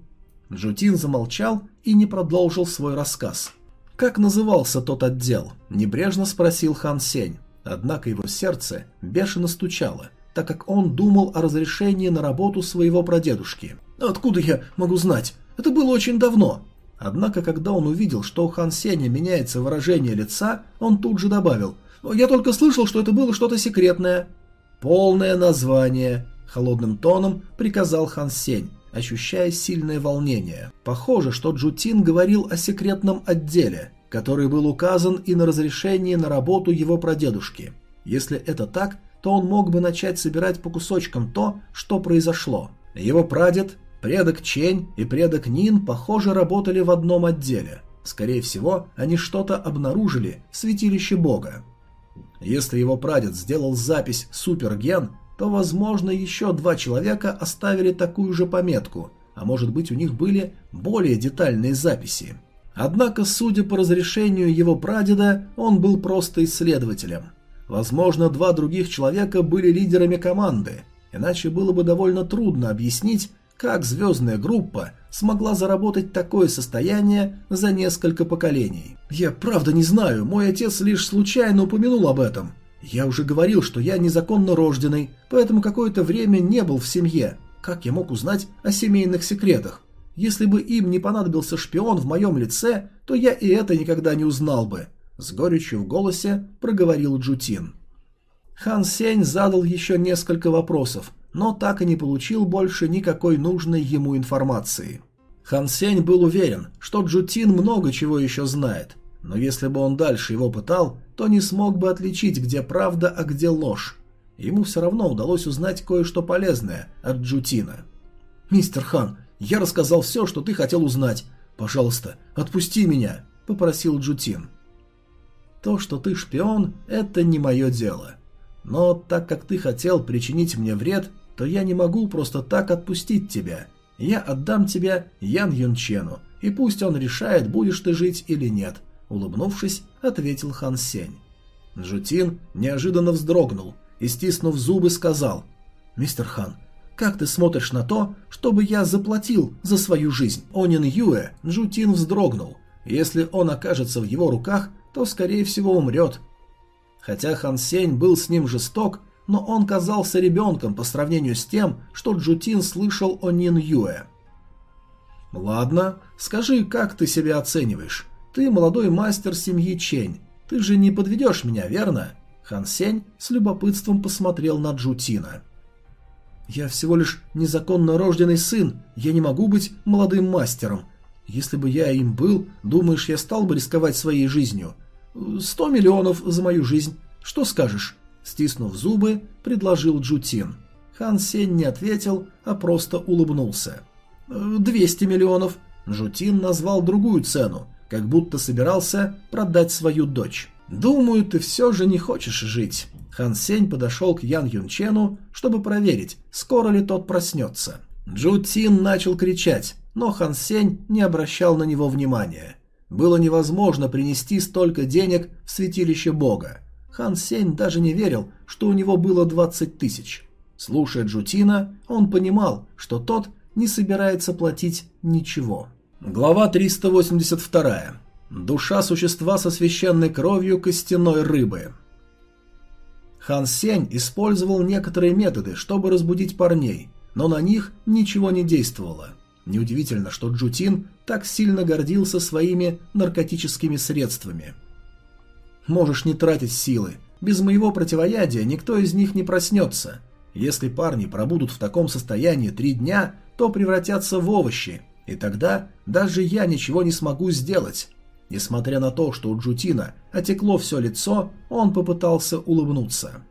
Джутин замолчал и не продолжил свой рассказ. «Как назывался тот отдел?» – небрежно спросил Хан Сень. Однако его сердце бешено стучало, так как он думал о разрешении на работу своего прадедушки. «Откуда я могу знать? Это было очень давно». Однако, когда он увидел, что у Хан Сеня меняется выражение лица, он тут же добавил «Я только слышал, что это было что-то секретное». «Полное название», – холодным тоном приказал Хан Сень, ощущая сильное волнение. Похоже, что Джутин говорил о секретном отделе, который был указан и на разрешении на работу его прадедушки. Если это так, то он мог бы начать собирать по кусочкам то, что произошло. Его прадед, предок Чень и предок Нин, похоже, работали в одном отделе. Скорее всего, они что-то обнаружили в святилище бога. Если его прадед сделал запись «Суперген», то, возможно, еще два человека оставили такую же пометку, а может быть у них были более детальные записи. Однако, судя по разрешению его прадеда, он был просто исследователем. Возможно, два других человека были лидерами команды, иначе было бы довольно трудно объяснить, как звездная группа смогла заработать такое состояние за несколько поколений. Я правда не знаю, мой отец лишь случайно упомянул об этом. Я уже говорил, что я незаконно рожденный, поэтому какое-то время не был в семье. Как я мог узнать о семейных секретах? Если бы им не понадобился шпион в моем лице, то я и это никогда не узнал бы. С горечью в голосе проговорил Джутин. Хан Сень задал еще несколько вопросов, но так и не получил больше никакой нужной ему информации. Хан Сень был уверен, что Джутин много чего еще знает, но если бы он дальше его пытал, то не смог бы отличить, где правда, а где ложь. Ему все равно удалось узнать кое-что полезное от Джутина. «Мистер Хан, я рассказал все, что ты хотел узнать. Пожалуйста, отпусти меня», — попросил Джутин. То, что ты шпион, это не мое дело. Но так как ты хотел причинить мне вред, то я не могу просто так отпустить тебя. Я отдам тебя Ян Юнчену, и пусть он решает, будешь ты жить или нет», — улыбнувшись, ответил Хан Сень. Джутин неожиданно вздрогнул и, стиснув зубы, сказал, «Мистер Хан, как ты смотришь на то, чтобы я заплатил за свою жизнь?» Онин Юэ Джутин вздрогнул. Если он окажется в его руках, то, скорее всего, умрет. Хотя Хан Сень был с ним жесток, но он казался ребенком по сравнению с тем, что Джутин слышал о Нин Юэ. «Ладно, скажи, как ты себя оцениваешь? Ты молодой мастер семьи Чень. Ты же не подведешь меня, верно?» Хан Сень с любопытством посмотрел на Джутина. «Я всего лишь незаконно рожденный сын, я не могу быть молодым мастером. Если бы я им был, думаешь, я стал бы рисковать своей жизнью? «Сто миллионов за мою жизнь. Что скажешь?» Стиснув зубы, предложил Джутин. Хан Сень не ответил, а просто улыбнулся. «Двести миллионов». Джутин назвал другую цену, как будто собирался продать свою дочь. «Думаю, ты все же не хочешь жить». Хан Сень подошел к Ян Юнчену, чтобы проверить, скоро ли тот проснется. Джутин начал кричать, но Хан Сень не обращал на него внимания. Было невозможно принести столько денег в святилище бога. Хан Сень даже не верил, что у него было 20 тысяч. Слушая Джутина, он понимал, что тот не собирается платить ничего. Глава 382. Душа существа со священной кровью костяной рыбы. Хан Сень использовал некоторые методы, чтобы разбудить парней, но на них ничего не действовало. Неудивительно, что Джутин так сильно гордился своими наркотическими средствами. «Можешь не тратить силы. Без моего противоядия никто из них не проснется. Если парни пробудут в таком состоянии три дня, то превратятся в овощи, и тогда даже я ничего не смогу сделать». Несмотря на то, что у Джутина отекло все лицо, он попытался улыбнуться.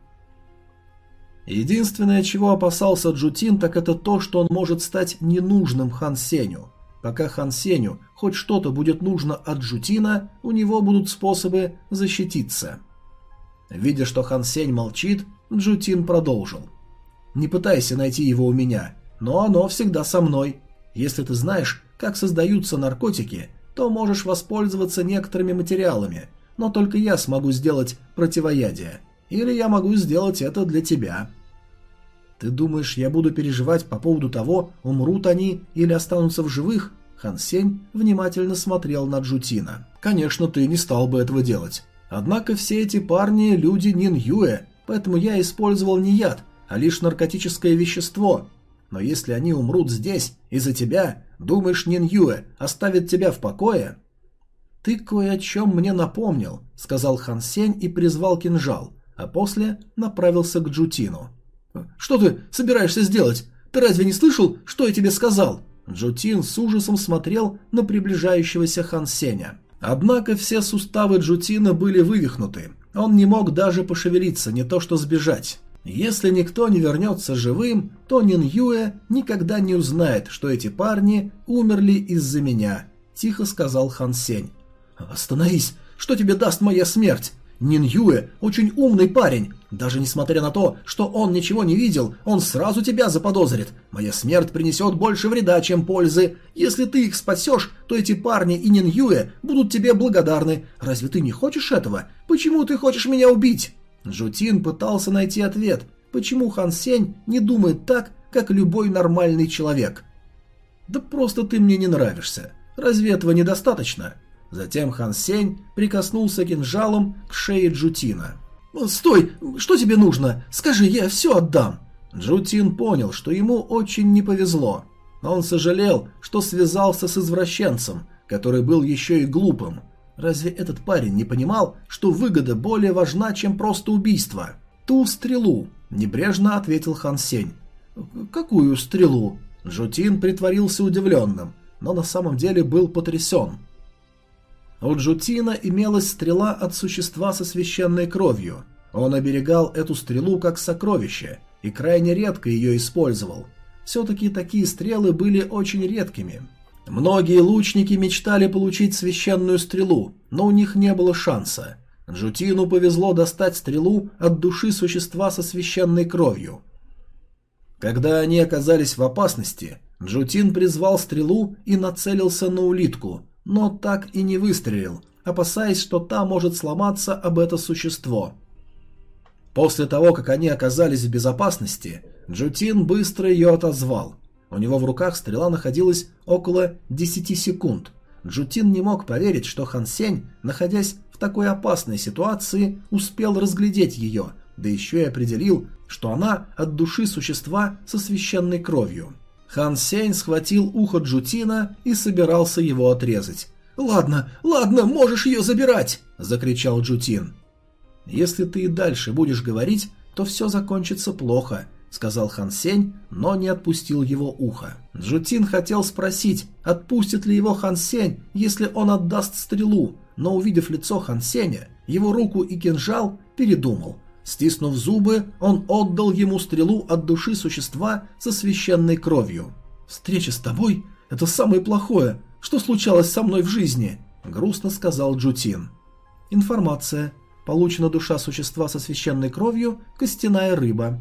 Единственное, чего опасался Джутин, так это то, что он может стать ненужным Хан Сеню. Пока Хан Сеню хоть что-то будет нужно от Джутина, у него будут способы защититься. Видя, что Хан Сень молчит, Джутин продолжил. «Не пытайся найти его у меня, но оно всегда со мной. Если ты знаешь, как создаются наркотики, то можешь воспользоваться некоторыми материалами, но только я смогу сделать противоядие. Или я могу сделать это для тебя». «Ты думаешь, я буду переживать по поводу того, умрут они или останутся в живых?» Хан Сень внимательно смотрел на Джутина. «Конечно, ты не стал бы этого делать. Однако все эти парни – люди Нин Юэ, поэтому я использовал не яд, а лишь наркотическое вещество. Но если они умрут здесь, из-за тебя, думаешь, Нин Юэ оставит тебя в покое?» «Ты кое о чем мне напомнил», – сказал Хан Сень и призвал кинжал, а после направился к Джутину. «Что ты собираешься сделать? Ты разве не слышал, что я тебе сказал?» Джутин с ужасом смотрел на приближающегося Хан Сеня. Однако все суставы Джутина были вывихнуты. Он не мог даже пошевелиться, не то что сбежать. Если никто не вернется живым, то Нин Юэ никогда не узнает, что эти парни умерли из-за меня, тихо сказал Хан Сень. Остановись, что тебе даст моя смерть? Нин Юэ очень умный парень. Даже несмотря на то, что он ничего не видел, он сразу тебя заподозрит. Моя смерть принесет больше вреда, чем пользы. Если ты их спасешь, то эти парни и Нин Юэ будут тебе благодарны. Разве ты не хочешь этого? Почему ты хочешь меня убить?» Джутин пытался найти ответ, почему Хан Сень не думает так, как любой нормальный человек. «Да просто ты мне не нравишься. Разве этого недостаточно?» Затем Хан Сень прикоснулся кинжалом к шее Джутина. «Стой! Что тебе нужно? Скажи, я все отдам!» Джутин понял, что ему очень не повезло. Он сожалел, что связался с извращенцем, который был еще и глупым. Разве этот парень не понимал, что выгода более важна, чем просто убийство? «Ту стрелу», – небрежно ответил Хан Сень. «Какую стрелу?» Джутин притворился удивленным, но на самом деле был потрясен. У Джутина имелась стрела от существа со священной кровью. Он оберегал эту стрелу как сокровище и крайне редко ее использовал. Все-таки такие стрелы были очень редкими. Многие лучники мечтали получить священную стрелу, но у них не было шанса. Джутину повезло достать стрелу от души существа со священной кровью. Когда они оказались в опасности, Джутин призвал стрелу и нацелился на улитку, но так и не выстрелил, опасаясь, что та может сломаться об это существо. После того, как они оказались в безопасности, Джутин быстро ее отозвал. У него в руках стрела находилась около 10 секунд. Джутин не мог поверить, что Хан Сень, находясь в такой опасной ситуации, успел разглядеть ее, да еще и определил, что она от души существа со священной кровью. Хан Сень схватил ухо Джутина и собирался его отрезать. «Ладно, ладно, можешь ее забирать!» – закричал Джутин. «Если ты и дальше будешь говорить, то все закончится плохо», – сказал Хан Сень, но не отпустил его ухо. Джутин хотел спросить, отпустит ли его Хан Сень, если он отдаст стрелу, но увидев лицо Хан Сеня, его руку и кинжал, передумал – Стиснув зубы, он отдал ему стрелу от души существа со священной кровью. «Встреча с тобой – это самое плохое, что случалось со мной в жизни», – грустно сказал Джутин. Информация. Получена душа существа со священной кровью – костяная рыба.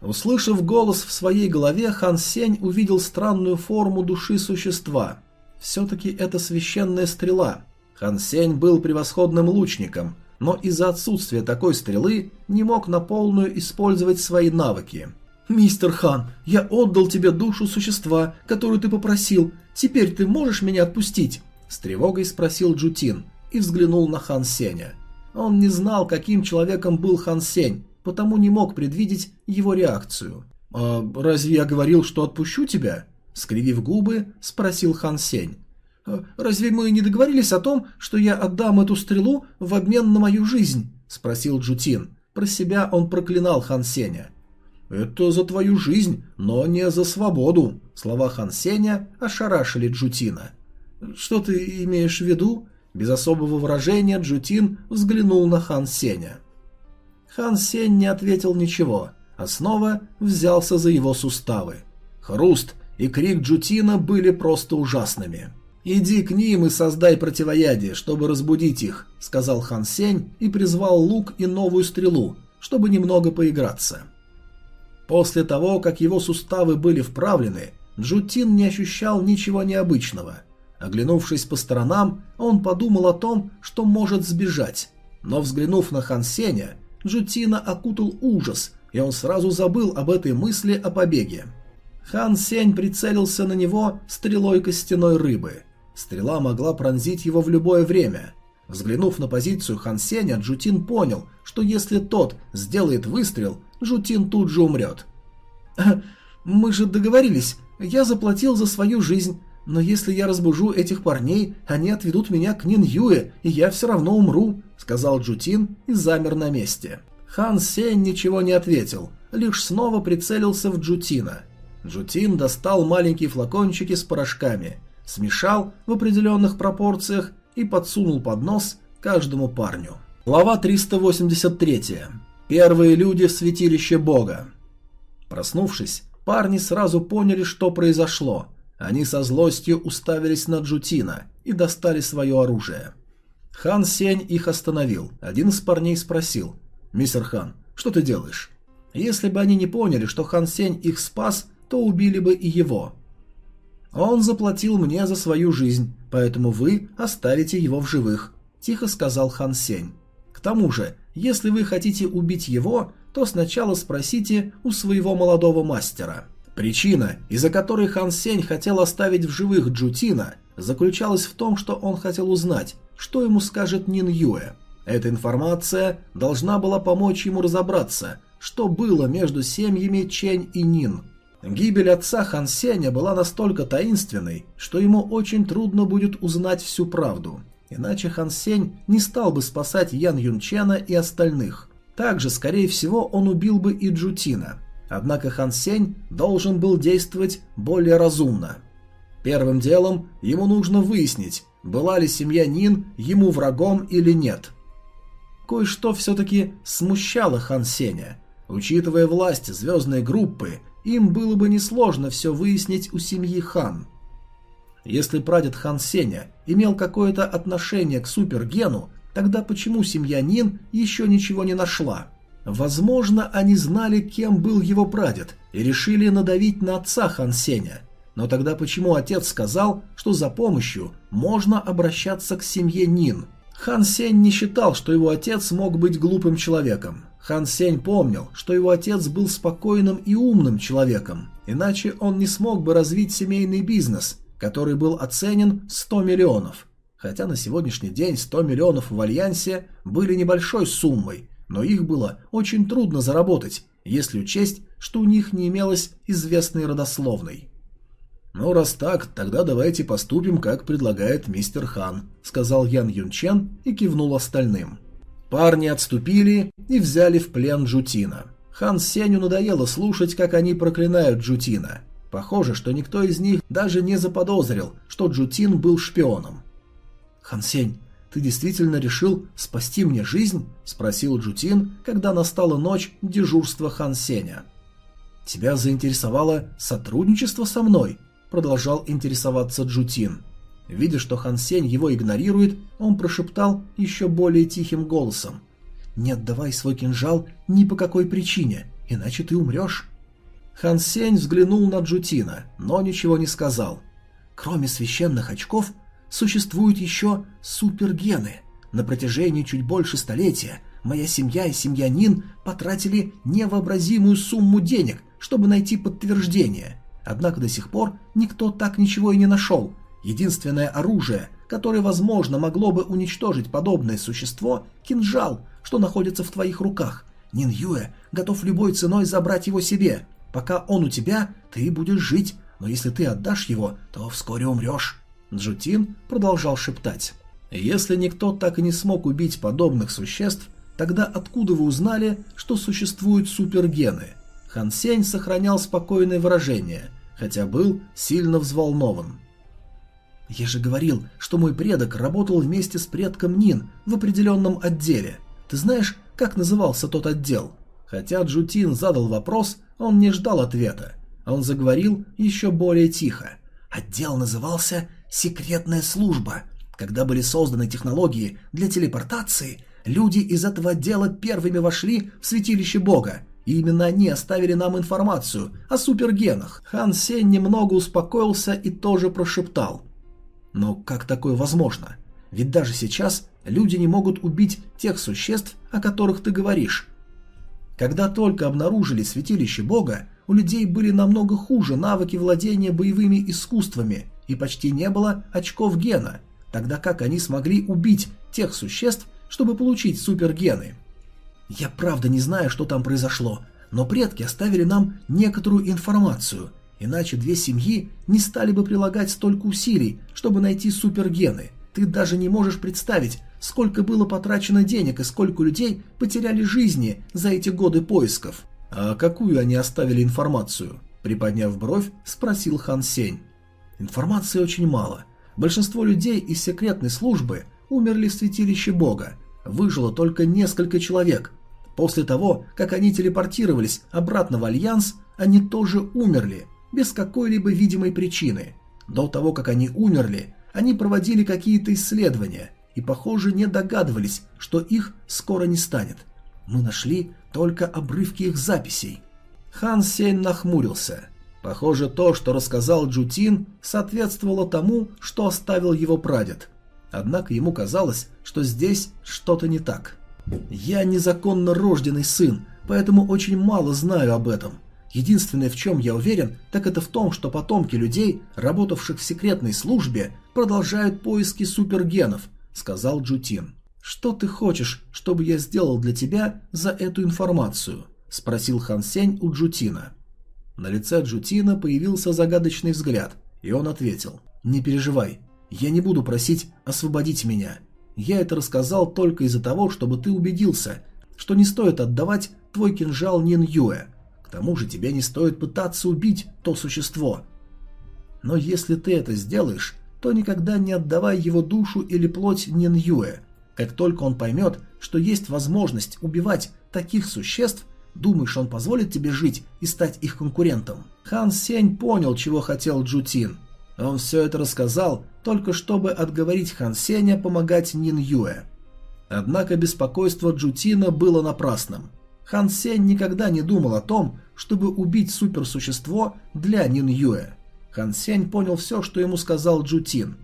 Услышав голос в своей голове, Хан Сень увидел странную форму души существа. Все-таки это священная стрела. Хан Сень был превосходным лучником – но из-за отсутствия такой стрелы не мог на полную использовать свои навыки. «Мистер Хан, я отдал тебе душу существа, которую ты попросил. Теперь ты можешь меня отпустить?» С тревогой спросил Джутин и взглянул на Хан Сеня. Он не знал, каким человеком был Хан Сень, потому не мог предвидеть его реакцию. «А разве я говорил, что отпущу тебя?» Скривив губы, спросил Хан Сень. «Э, «Разве мы не договорились о том, что я отдам эту стрелу в обмен на мою жизнь?» – спросил Джутин. Про себя он проклинал Хан Сеня. «Это за твою жизнь, но не за свободу», – слова Хан Сеня ошарашили Джутина. «Что ты имеешь в виду?» Без особого выражения Джутин взглянул на Хан Сеня. Хан Сень не ответил ничего, а снова взялся за его суставы. Хруст и крик Джутина были просто ужасными. «Иди к ним и создай противоядие, чтобы разбудить их», — сказал Хан Сень и призвал лук и новую стрелу, чтобы немного поиграться. После того, как его суставы были вправлены, Джутин не ощущал ничего необычного. Оглянувшись по сторонам, он подумал о том, что может сбежать. Но взглянув на Хан Сеня, Джутина окутал ужас, и он сразу забыл об этой мысли о побеге. Хан Сень прицелился на него стрелой костяной рыбы. Стрела могла пронзить его в любое время. Взглянув на позицию Хан Сеня, Джутин понял, что если тот сделает выстрел, Джутин тут же умрет. «Мы же договорились, я заплатил за свою жизнь, но если я разбужу этих парней, они отведут меня к Нин Юэ, и я все равно умру», — сказал Джутин и замер на месте. Хан Сень ничего не ответил, лишь снова прицелился в Джутина. Джутин достал маленькие флакончики с порошками, смешал в определенных пропорциях и подсунул под нос каждому парню. Глава 383. Первые люди в святилище Бога. Проснувшись, парни сразу поняли, что произошло. Они со злостью уставились на Джутина и достали свое оружие. Хан Сень их остановил. Один из парней спросил. «Мистер Хан, что ты делаешь?» Если бы они не поняли, что Хан Сень их спас, то убили бы и его. «Он заплатил мне за свою жизнь, поэтому вы оставите его в живых», – тихо сказал Хан Сень. К тому же, если вы хотите убить его, то сначала спросите у своего молодого мастера. Причина, из-за которой Хан Сень хотел оставить в живых Джутина, заключалась в том, что он хотел узнать, что ему скажет Нин Юэ. Эта информация должна была помочь ему разобраться, что было между семьями Чень и Нин. Гибель отца Хан Сеня была настолько таинственной, что ему очень трудно будет узнать всю правду – Иначе Хан Сень не стал бы спасать Ян Юнчена и остальных. Также, скорее всего, он убил бы и Джутина. Однако Хан Сень должен был действовать более разумно. Первым делом ему нужно выяснить, была ли семья Нин ему врагом или нет. Кое-что все-таки смущало Хан Сеня. Учитывая власть звездной группы, им было бы несложно все выяснить у семьи Хан – если прадед Хан Сеня имел какое-то отношение к супергену, тогда почему семья Нин еще ничего не нашла? Возможно, они знали, кем был его прадед, и решили надавить на отца Хан Сеня. Но тогда почему отец сказал, что за помощью можно обращаться к семье Нин? Хан Сень не считал, что его отец мог быть глупым человеком. Хан Сень помнил, что его отец был спокойным и умным человеком, иначе он не смог бы развить семейный бизнес который был оценен 100 миллионов. Хотя на сегодняшний день 100 миллионов в Альянсе были небольшой суммой, но их было очень трудно заработать, если учесть, что у них не имелось известной родословной. «Ну, раз так, тогда давайте поступим, как предлагает мистер Хан», — сказал Ян Юнчен и кивнул остальным. Парни отступили и взяли в плен Джутина. Хан Сеню надоело слушать, как они проклинают Джутина. Похоже, что никто из них даже не заподозрил, что Джутин был шпионом. «Хансень, ты действительно решил спасти мне жизнь?» – спросил Джутин, когда настала ночь дежурства Хан Сеня. «Тебя заинтересовало сотрудничество со мной?» – продолжал интересоваться Джутин. Видя, что Хан Сень его игнорирует, он прошептал еще более тихим голосом. «Не отдавай свой кинжал ни по какой причине, иначе ты умрешь». Хан Сень взглянул на Джутина, но ничего не сказал. Кроме священных очков, существуют еще супергены. На протяжении чуть больше столетия моя семья и семья Нин потратили невообразимую сумму денег, чтобы найти подтверждение. Однако до сих пор никто так ничего и не нашел. Единственное оружие, которое, возможно, могло бы уничтожить подобное существо – кинжал, что находится в твоих руках. Нин Юэ готов любой ценой забрать его себе. Пока он у тебя, ты будешь жить, но если ты отдашь его, то вскоре умрешь». Джутин продолжал шептать. «Если никто так и не смог убить подобных существ, тогда откуда вы узнали, что существуют супергены?» Хан Сень сохранял спокойное выражение, хотя был сильно взволнован. «Я же говорил, что мой предок работал вместе с предком Нин в определенном отделе. Ты знаешь, как назывался тот отдел?» Хотя Джутин задал вопрос, он не ждал ответа. Он заговорил еще более тихо. Отдел назывался «Секретная служба». Когда были созданы технологии для телепортации, люди из этого отдела первыми вошли в святилище Бога, и именно они оставили нам информацию о супергенах. Хан Сень немного успокоился и тоже прошептал. Но как такое возможно? Ведь даже сейчас люди не могут убить тех существ, о которых ты говоришь. Когда только обнаружили святилище бога, у людей были намного хуже навыки владения боевыми искусствами и почти не было очков гена, тогда как они смогли убить тех существ, чтобы получить супергены. Я правда не знаю, что там произошло, но предки оставили нам некоторую информацию, иначе две семьи не стали бы прилагать столько усилий, чтобы найти супергены. Ты даже не можешь представить, сколько было потрачено денег и сколько людей потеряли жизни за эти годы поисков. А какую они оставили информацию? Приподняв бровь, спросил Хан Сень. Информации очень мало. Большинство людей из секретной службы умерли в святилище Бога. Выжило только несколько человек. После того, как они телепортировались обратно в Альянс, они тоже умерли, без какой-либо видимой причины. До того, как они умерли, они проводили какие-то исследования и, похоже, не догадывались, что их скоро не станет. Мы нашли только обрывки их записей. Хан Сень нахмурился. Похоже, то, что рассказал Джутин, соответствовало тому, что оставил его прадед. Однако ему казалось, что здесь что-то не так. «Я незаконно рожденный сын, поэтому очень мало знаю об этом. Единственное, в чем я уверен, так это в том, что потомки людей, работавших в секретной службе, продолжают поиски супергенов», — сказал Джутин. «Что ты хочешь, чтобы я сделал для тебя за эту информацию?» — спросил Хан Сень у Джутина. На лице Джутина появился загадочный взгляд, и он ответил. «Не переживай, я не буду просить освободить меня. Я это рассказал только из-за того, чтобы ты убедился, что не стоит отдавать твой кинжал Нин Юэ. К тому же тебе не стоит пытаться убить то существо. Но если ты это сделаешь, то никогда не отдавай его душу или плоть Нин Юэ. Как только он поймет, что есть возможность убивать таких существ, думаешь, он позволит тебе жить и стать их конкурентом? Хан Сень понял, чего хотел Джутин. Он все это рассказал, только чтобы отговорить Хан Сеня помогать Нин Юэ. Однако беспокойство Джутина было напрасным. Хан Сень никогда не думал о том, чтобы убить суперсущество для Нин Юэ. Хан Сень понял все, что ему сказал Джутин.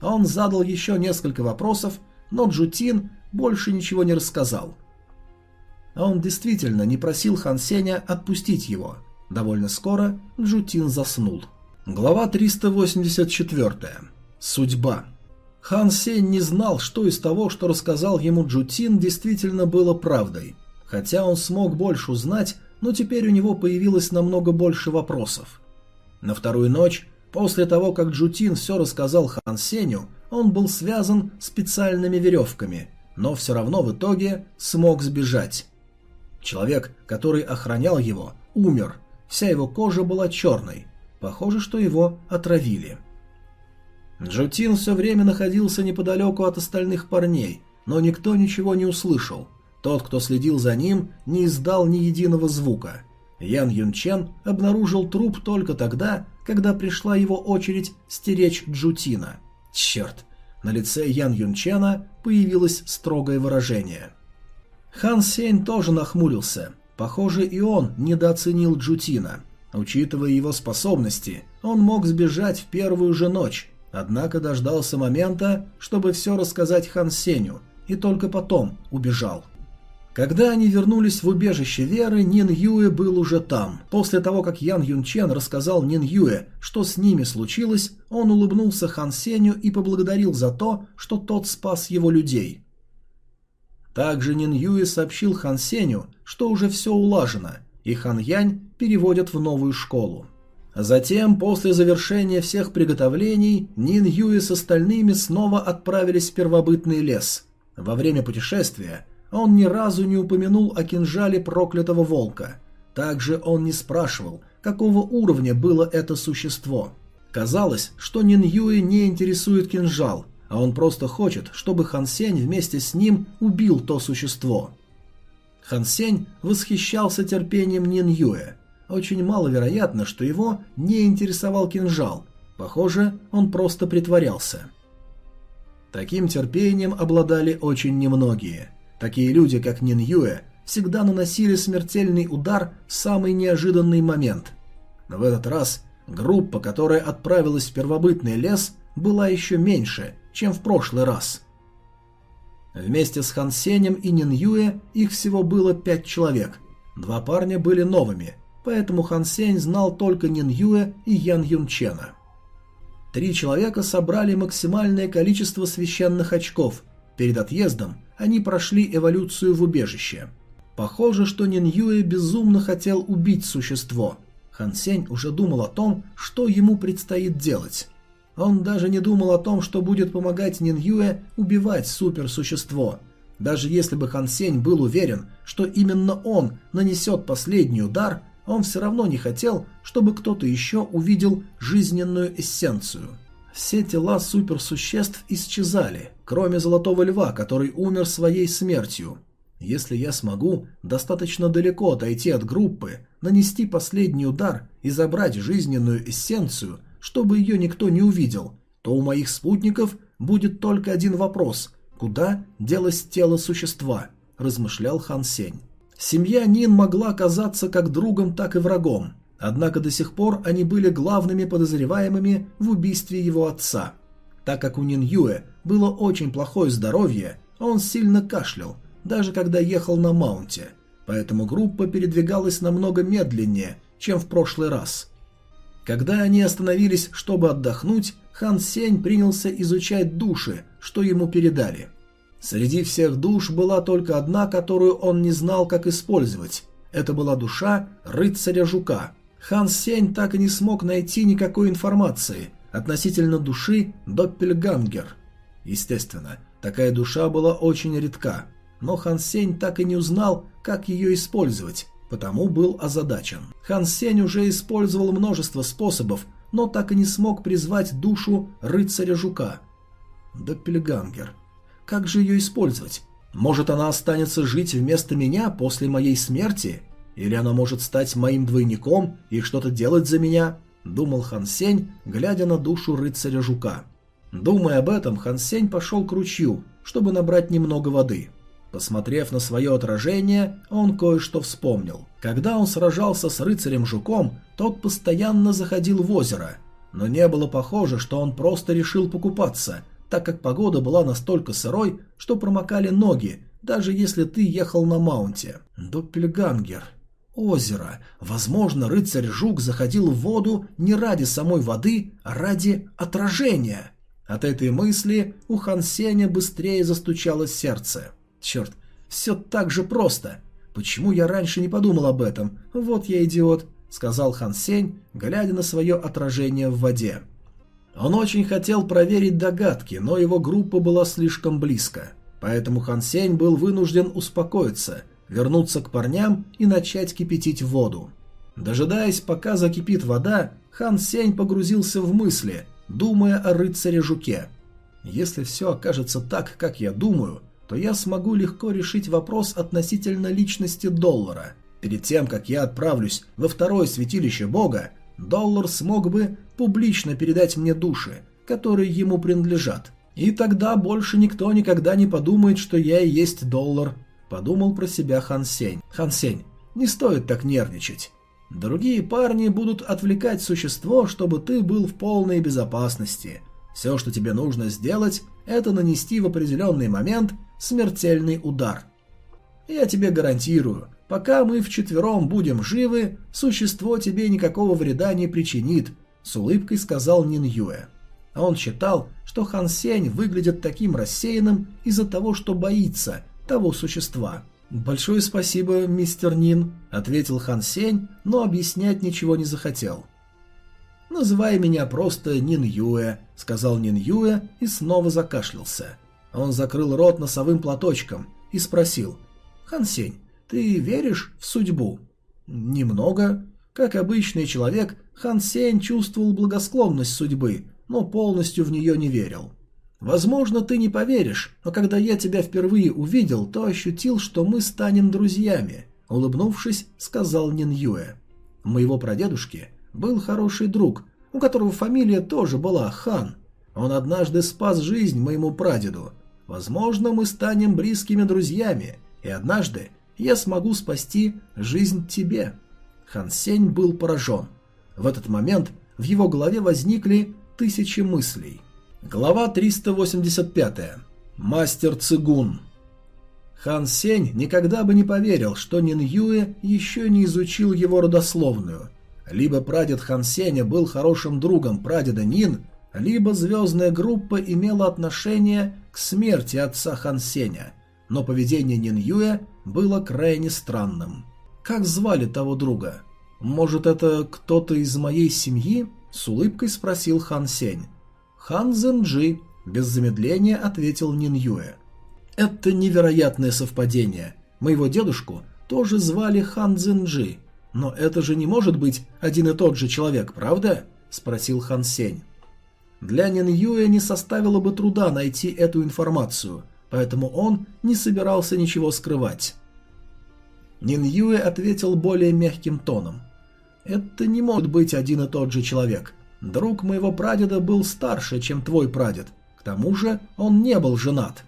Он задал еще несколько вопросов, но Джутин больше ничего не рассказал. Он действительно не просил Хан Сеня отпустить его. Довольно скоро Джутин заснул. Глава 384. Судьба. Хан Сень не знал, что из того, что рассказал ему Джутин, действительно было правдой. Хотя он смог больше узнать, но теперь у него появилось намного больше вопросов. На вторую ночь, после того, как Джутин все рассказал Хан Сеню, он был связан специальными веревками, но все равно в итоге смог сбежать. Человек, который охранял его, умер, вся его кожа была черной, похоже, что его отравили. Джутин все время находился неподалеку от остальных парней, но никто ничего не услышал. Тот, кто следил за ним, не издал ни единого звука. Ян Юнчен обнаружил труп только тогда, когда пришла его очередь стеречь Джутина. Черт! На лице Ян Юнчена появилось строгое выражение. Хан Сень тоже нахмурился. Похоже, и он недооценил Джутина. Учитывая его способности, он мог сбежать в первую же ночь, Однако дождался момента, чтобы все рассказать Хан Сеню, и только потом убежал. Когда они вернулись в убежище Веры, Нин Юэ был уже там. После того, как Ян Юнчен рассказал Нин Юэ, что с ними случилось, он улыбнулся Хан Сеню и поблагодарил за то, что тот спас его людей. Также Нин Юэ сообщил Хан Сеню, что уже все улажено, и Хан Янь переводят в новую школу. Затем, после завершения всех приготовлений, Нин Юи с остальными снова отправились в первобытный лес. Во время путешествия он ни разу не упомянул о кинжале проклятого волка. Также он не спрашивал, какого уровня было это существо. Казалось, что Нин Юи не интересует кинжал, а он просто хочет, чтобы Хан Сень вместе с ним убил то существо. Хан Сень восхищался терпением Нин Юэ – очень маловероятно, что его не интересовал кинжал. Похоже, он просто притворялся. Таким терпением обладали очень немногие. Такие люди, как Нин Юэ, всегда наносили смертельный удар в самый неожиданный момент. Но в этот раз группа, которая отправилась в первобытный лес, была еще меньше, чем в прошлый раз. Вместе с Хан Сенем и Нин Юэ их всего было пять человек. Два парня были новыми, поэтому Хан Сень знал только Нин Юэ и Ян Юнчена. Три человека собрали максимальное количество священных очков. Перед отъездом они прошли эволюцию в убежище. Похоже, что Нин Юэ безумно хотел убить существо. Хан Сень уже думал о том, что ему предстоит делать. Он даже не думал о том, что будет помогать Нин Юэ убивать суперсущество. Даже если бы Хан Сень был уверен, что именно он нанесет последний удар, он все равно не хотел, чтобы кто-то еще увидел жизненную эссенцию. Все тела суперсуществ исчезали, кроме Золотого Льва, который умер своей смертью. Если я смогу достаточно далеко отойти от группы, нанести последний удар и забрать жизненную эссенцию, чтобы ее никто не увидел, то у моих спутников будет только один вопрос – куда делось тело существа, размышлял Хан Сень. Семья Нин могла казаться как другом, так и врагом, однако до сих пор они были главными подозреваемыми в убийстве его отца. Так как у Нин Юэ было очень плохое здоровье, он сильно кашлял, даже когда ехал на маунте, поэтому группа передвигалась намного медленнее, чем в прошлый раз. Когда они остановились, чтобы отдохнуть, Хан Сень принялся изучать души, что ему передали – Среди всех душ была только одна, которую он не знал, как использовать. Это была душа рыцаря-жука. Хан Сень так и не смог найти никакой информации относительно души Доппельгангер. Естественно, такая душа была очень редка, но Хан Сень так и не узнал, как ее использовать, потому был озадачен. Хан Сень уже использовал множество способов, но так и не смог призвать душу рыцаря-жука. Доппельгангер. Как же ее использовать? Может, она останется жить вместо меня после моей смерти? Или она может стать моим двойником и что-то делать за меня? Думал Хан Сень, глядя на душу рыцаря-жука. Думая об этом, Хан Сень пошел к ручью, чтобы набрать немного воды. Посмотрев на свое отражение, он кое-что вспомнил. Когда он сражался с рыцарем-жуком, тот постоянно заходил в озеро. Но не было похоже, что он просто решил покупаться, так как погода была настолько сырой, что промокали ноги, даже если ты ехал на маунте. Доппельгангер. Озеро. Возможно, рыцарь-жук заходил в воду не ради самой воды, а ради отражения. От этой мысли у Хан Сеня быстрее застучало сердце. Черт, все так же просто. Почему я раньше не подумал об этом? Вот я идиот, сказал Хан Сень, глядя на свое отражение в воде. Он очень хотел проверить догадки, но его группа была слишком близко. Поэтому Хан Сень был вынужден успокоиться, вернуться к парням и начать кипятить воду. Дожидаясь, пока закипит вода, Хан Сень погрузился в мысли, думая о рыцаре-жуке. Если все окажется так, как я думаю, то я смогу легко решить вопрос относительно личности доллара. Перед тем, как я отправлюсь во второе святилище бога, доллар смог бы публично передать мне души, которые ему принадлежат. И тогда больше никто никогда не подумает, что я и есть доллар, подумал про себя Хан Сень. Не стоит так нервничать. Другие парни будут отвлекать существо, чтобы ты был в полной безопасности. Все, что тебе нужно сделать, это нанести в определенный момент смертельный удар. Я тебе гарантирую, Пока мы вчетвером будем живы, существо тебе никакого вреда не причинит», — с улыбкой сказал Нин Юэ. А он считал, что Хан Сень выглядит таким рассеянным из-за того, что боится того существа. «Большое спасибо, мистер Нин», — ответил Хан Сень, но объяснять ничего не захотел. «Называй меня просто Нин Юэ», — сказал Нин Юэ и снова закашлялся. Он закрыл рот носовым платочком и спросил. «Хан Сень, ты веришь в судьбу? Немного. Как обычный человек, Хан Сень чувствовал благосклонность судьбы, но полностью в нее не верил. Возможно, ты не поверишь, но когда я тебя впервые увидел, то ощутил, что мы станем друзьями, улыбнувшись, сказал Нин Юэ. Моего прадедушки был хороший друг, у которого фамилия тоже была Хан. Он однажды спас жизнь моему прадеду. Возможно, мы станем близкими друзьями, и однажды я смогу спасти жизнь тебе». Хан Сень был поражен. В этот момент в его голове возникли тысячи мыслей. Глава 385. Мастер Цигун. Хан Сень никогда бы не поверил, что Нин Юэ еще не изучил его родословную. Либо прадед Хан Сеня был хорошим другом прадеда Нин, либо звездная группа имела отношение к смерти отца Хан Сеня. Но поведение Нин Юэ было крайне странным. Как звали того друга? Может, это кто-то из моей семьи? С улыбкой спросил Хан Сень. Хан Зенджи, без замедления ответил Нин Юэ. Это невероятное совпадение. Моего дедушку тоже звали Хан Зенджи. «Но это же не может быть один и тот же человек, правда?» – спросил Хан Сень. Для Нин Юэ не составило бы труда найти эту информацию, поэтому он не собирался ничего скрывать. Нин Юэ ответил более мягким тоном. «Это не может быть один и тот же человек. Друг моего прадеда был старше, чем твой прадед. К тому же он не был женат».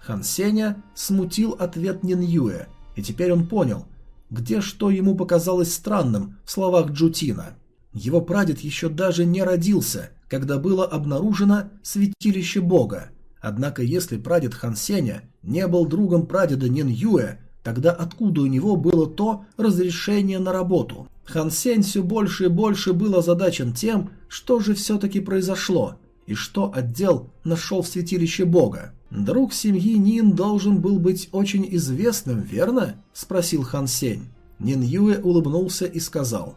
Хан Сеня смутил ответ Нин Юэ, и теперь он понял, где что ему показалось странным в словах Джутина. Его прадед еще даже не родился, когда было обнаружено святилище бога. Однако если прадед Хан Сеня не был другом прадеда Нин Юэ, тогда откуда у него было то разрешение на работу? Хан Сень все больше и больше был озадачен тем, что же все-таки произошло, и что отдел нашел в святилище бога. «Друг семьи Нин должен был быть очень известным, верно?» – спросил Хан Сень. Нин Юэ улыбнулся и сказал.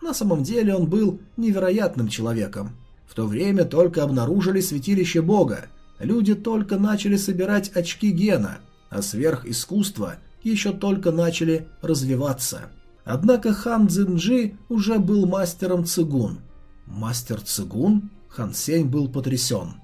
«На самом деле он был невероятным человеком. В то время только обнаружили святилище бога, люди только начали собирать очки гена, а сверхискусство еще только начали развиваться». Однако хан Цзинджи уже был мастером цигун. Мастер цигун? Хан Сень был потрясен.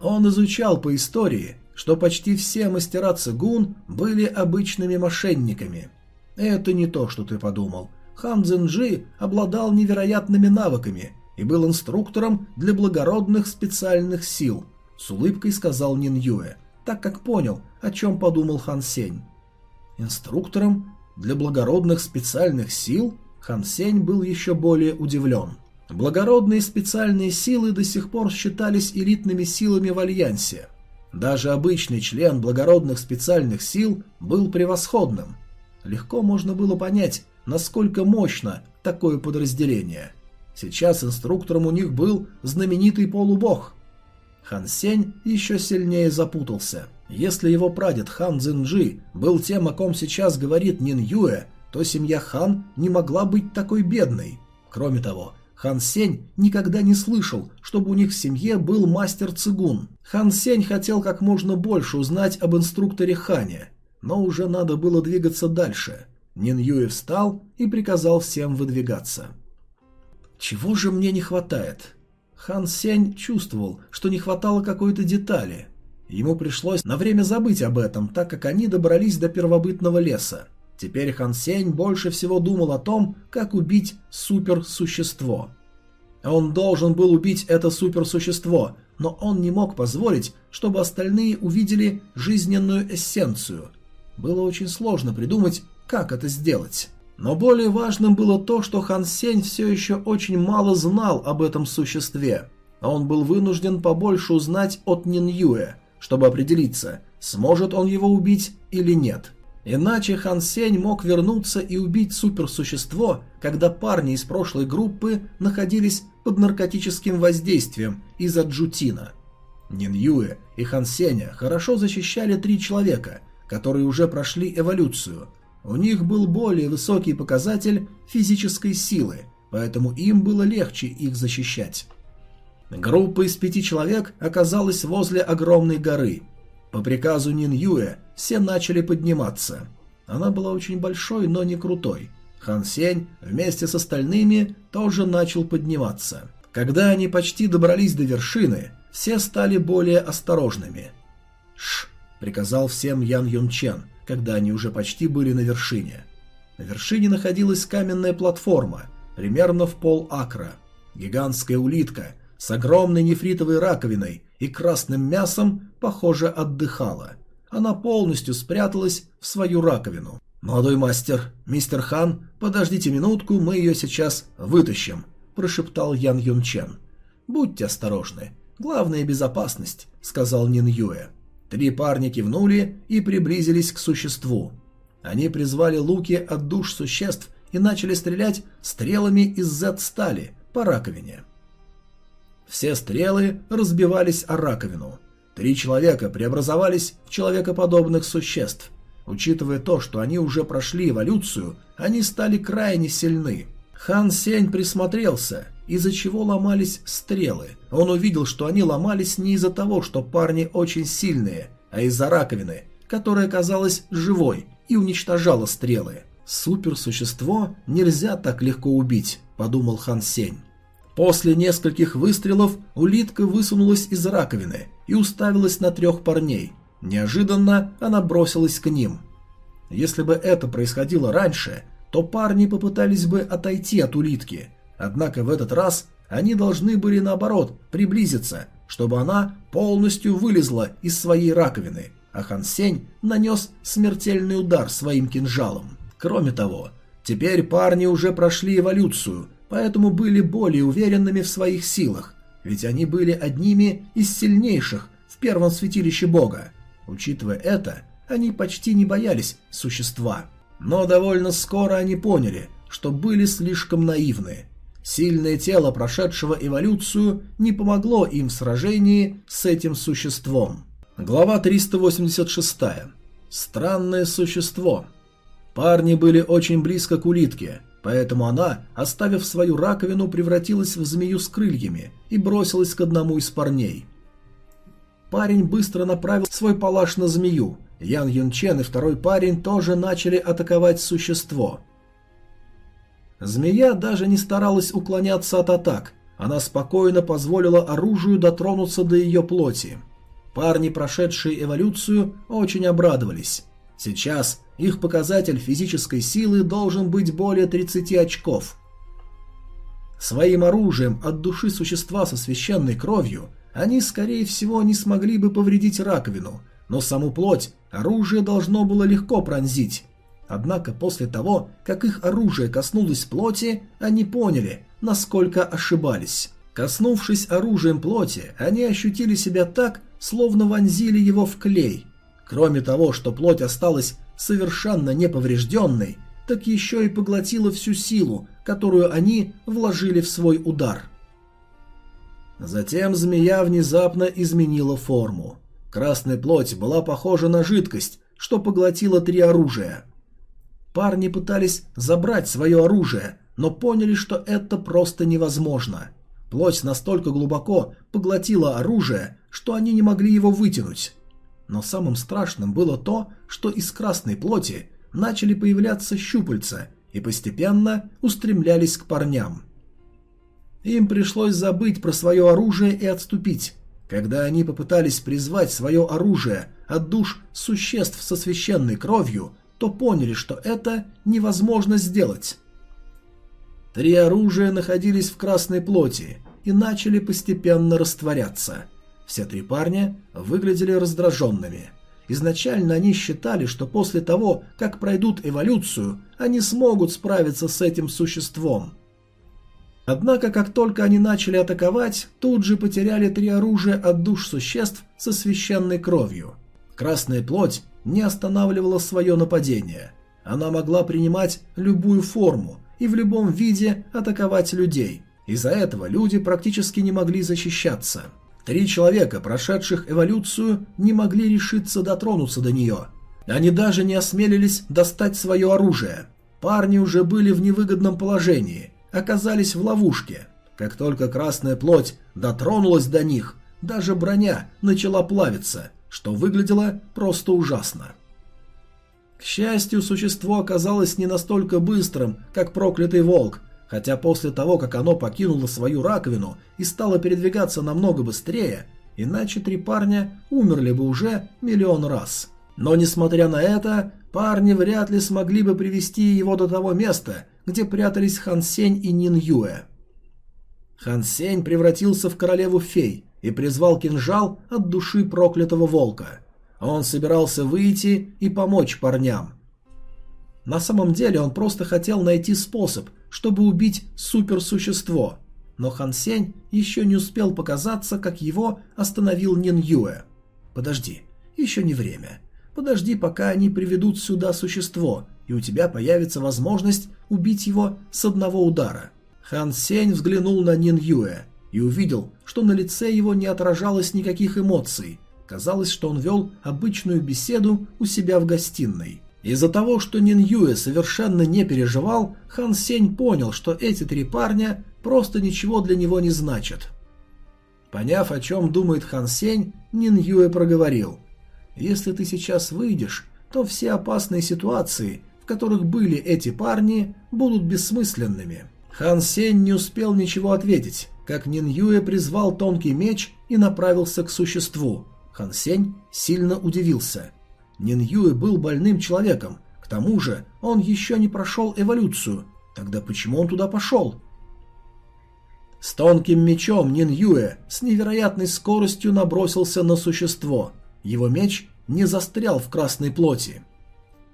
Он изучал по истории, что почти все мастера цигун были обычными мошенниками. Это не то, что ты подумал. Хан Цзинджи обладал невероятными навыками и был инструктором для благородных специальных сил, с улыбкой сказал Нин Юэ, так как понял, о чем подумал Хан Сень. Инструктором для благородных специальных сил Хан Сень был еще более удивлен. Благородные специальные силы до сих пор считались элитными силами в Альянсе. Даже обычный член благородных специальных сил был превосходным. Легко можно было понять, насколько мощно такое подразделение. Сейчас инструктором у них был знаменитый полубог. Хан Сень еще сильнее запутался. Если его прадед Хан Цзинджи был тем, о ком сейчас говорит Нин Юэ, то семья Хан не могла быть такой бедной. Кроме того, Хан Сень никогда не слышал, чтобы у них в семье был мастер цигун. Хан Сень хотел как можно больше узнать об инструкторе Хане, но уже надо было двигаться дальше. Нин Юэ встал и приказал всем выдвигаться. «Чего же мне не хватает?» Хан Сень чувствовал, что не хватало какой-то детали. Ему пришлось на время забыть об этом, так как они добрались до первобытного леса. Теперь Хан Сень больше всего думал о том, как убить суперсущество. Он должен был убить это суперсущество, но он не мог позволить, чтобы остальные увидели жизненную эссенцию. Было очень сложно придумать, как это сделать. Но более важным было то, что Хан Сень все еще очень мало знал об этом существе. Он был вынужден побольше узнать от Нин Юэ, чтобы определиться, сможет он его убить или нет. Иначе Хан Сень мог вернуться и убить суперсущество, когда парни из прошлой группы находились под наркотическим воздействием из-за Джутина. Нин Юэ и Хан Сеня хорошо защищали три человека, которые уже прошли эволюцию. У них был более высокий показатель физической силы, поэтому им было легче их защищать. Группа из пяти человек оказалась возле огромной горы, по приказу Нин Юэ все начали подниматься. Она была очень большой, но не крутой. Хан Сень вместе с остальными тоже начал подниматься. Когда они почти добрались до вершины, все стали более осторожными. «Ш!» – приказал всем Ян Юн Чен, когда они уже почти были на вершине. На вершине находилась каменная платформа, примерно в пол акра. Гигантская улитка с огромной нефритовой раковиной и красным мясом, похоже, отдыхала. Она полностью спряталась в свою раковину. «Молодой мастер, мистер Хан, подождите минутку, мы ее сейчас вытащим», – прошептал Ян Юн Чен. «Будьте осторожны. Главное – безопасность», – сказал Нин Юэ. Три парня кивнули и приблизились к существу. Они призвали луки от душ существ и начали стрелять стрелами из Z-стали по раковине. Все стрелы разбивались о раковину. Три человека преобразовались в человекоподобных существ. Учитывая то, что они уже прошли эволюцию, они стали крайне сильны. Хан Сень присмотрелся, из-за чего ломались стрелы. Он увидел, что они ломались не из-за того, что парни очень сильные, а из-за раковины, которая казалась живой и уничтожала стрелы. «Суперсущество нельзя так легко убить», – подумал Хан Сень. После нескольких выстрелов улитка высунулась из раковины и уставилась на трех парней. Неожиданно она бросилась к ним. Если бы это происходило раньше, то парни попытались бы отойти от улитки, однако в этот раз они должны были наоборот приблизиться, чтобы она полностью вылезла из своей раковины, а Хан нанес смертельный удар своим кинжалом. Кроме того, теперь парни уже прошли эволюцию, поэтому были более уверенными в своих силах, ведь они были одними из сильнейших в первом святилище бога. Учитывая это, они почти не боялись существа. Но довольно скоро они поняли, что были слишком наивны. Сильное тело, прошедшего эволюцию, не помогло им в сражении с этим существом. Глава 386. Странное существо. Парни были очень близко к улитке, поэтому она, оставив свою раковину, превратилась в змею с крыльями и бросилась к одному из парней. Парень быстро направил свой палаш на змею. Ян Юнчен и второй парень тоже начали атаковать существо. Змея даже не старалась уклоняться от атак, она спокойно позволила оружию дотронуться до ее плоти. Парни, прошедшие эволюцию, очень обрадовались. Сейчас их показатель физической силы должен быть более 30 очков. Своим оружием от души существа со священной кровью они, скорее всего, не смогли бы повредить раковину, но саму плоть оружие должно было легко пронзить. Однако после того, как их оружие коснулось плоти, они поняли, насколько ошибались. Коснувшись оружием плоти, они ощутили себя так, словно вонзили его в клей. Кроме того, что плоть осталась совершенно неповрежденной, так еще и поглотила всю силу, которую они вложили в свой удар. Затем змея внезапно изменила форму. Красная плоть была похожа на жидкость, что поглотила три оружия. Парни пытались забрать свое оружие, но поняли, что это просто невозможно. Плоть настолько глубоко поглотила оружие, что они не могли его вытянуть. Но самым страшным было то, что из красной плоти начали появляться щупальца и постепенно устремлялись к парням. Им пришлось забыть про свое оружие и отступить. Когда они попытались призвать свое оружие от душ существ со священной кровью, то поняли, что это невозможно сделать. Три оружия находились в красной плоти и начали постепенно растворяться – все три парня выглядели раздраженными. Изначально они считали, что после того, как пройдут эволюцию, они смогут справиться с этим существом. Однако, как только они начали атаковать, тут же потеряли три оружия от душ существ со священной кровью. Красная плоть не останавливала свое нападение. Она могла принимать любую форму и в любом виде атаковать людей. Из-за этого люди практически не могли защищаться. Три человека, прошедших эволюцию, не могли решиться дотронуться до нее. Они даже не осмелились достать свое оружие. Парни уже были в невыгодном положении, оказались в ловушке. Как только красная плоть дотронулась до них, даже броня начала плавиться, что выглядело просто ужасно. К счастью, существо оказалось не настолько быстрым, как проклятый волк, Хотя после того, как оно покинуло свою раковину и стало передвигаться намного быстрее, иначе три парня умерли бы уже миллион раз. Но несмотря на это, парни вряд ли смогли бы привести его до того места, где прятались Хан Сень и Нин Юэ. Хан Сень превратился в королеву фей и призвал кинжал от души проклятого волка. Он собирался выйти и помочь парням. На самом деле он просто хотел найти способ – чтобы убить суперсущество, но Хан Сень еще не успел показаться, как его остановил Нин Юэ. «Подожди, еще не время. Подожди, пока они приведут сюда существо, и у тебя появится возможность убить его с одного удара». Хан Сень взглянул на Нин Юэ и увидел, что на лице его не отражалось никаких эмоций. Казалось, что он вел обычную беседу у себя в гостиной. Из-за того, что Нин Юэ совершенно не переживал, Хан Сень понял, что эти три парня просто ничего для него не значат. Поняв, о чем думает Хан Сень, Нин Юэ проговорил. «Если ты сейчас выйдешь, то все опасные ситуации, в которых были эти парни, будут бессмысленными. Хан Сень не успел ничего ответить, как Нин Юэ призвал тонкий меч и направился к существу. Хан Сень сильно удивился. Нин Юэ был больным человеком, к тому же он еще не прошел эволюцию. Тогда почему он туда пошел? С тонким мечом Нин Юэ с невероятной скоростью набросился на существо. Его меч не застрял в красной плоти.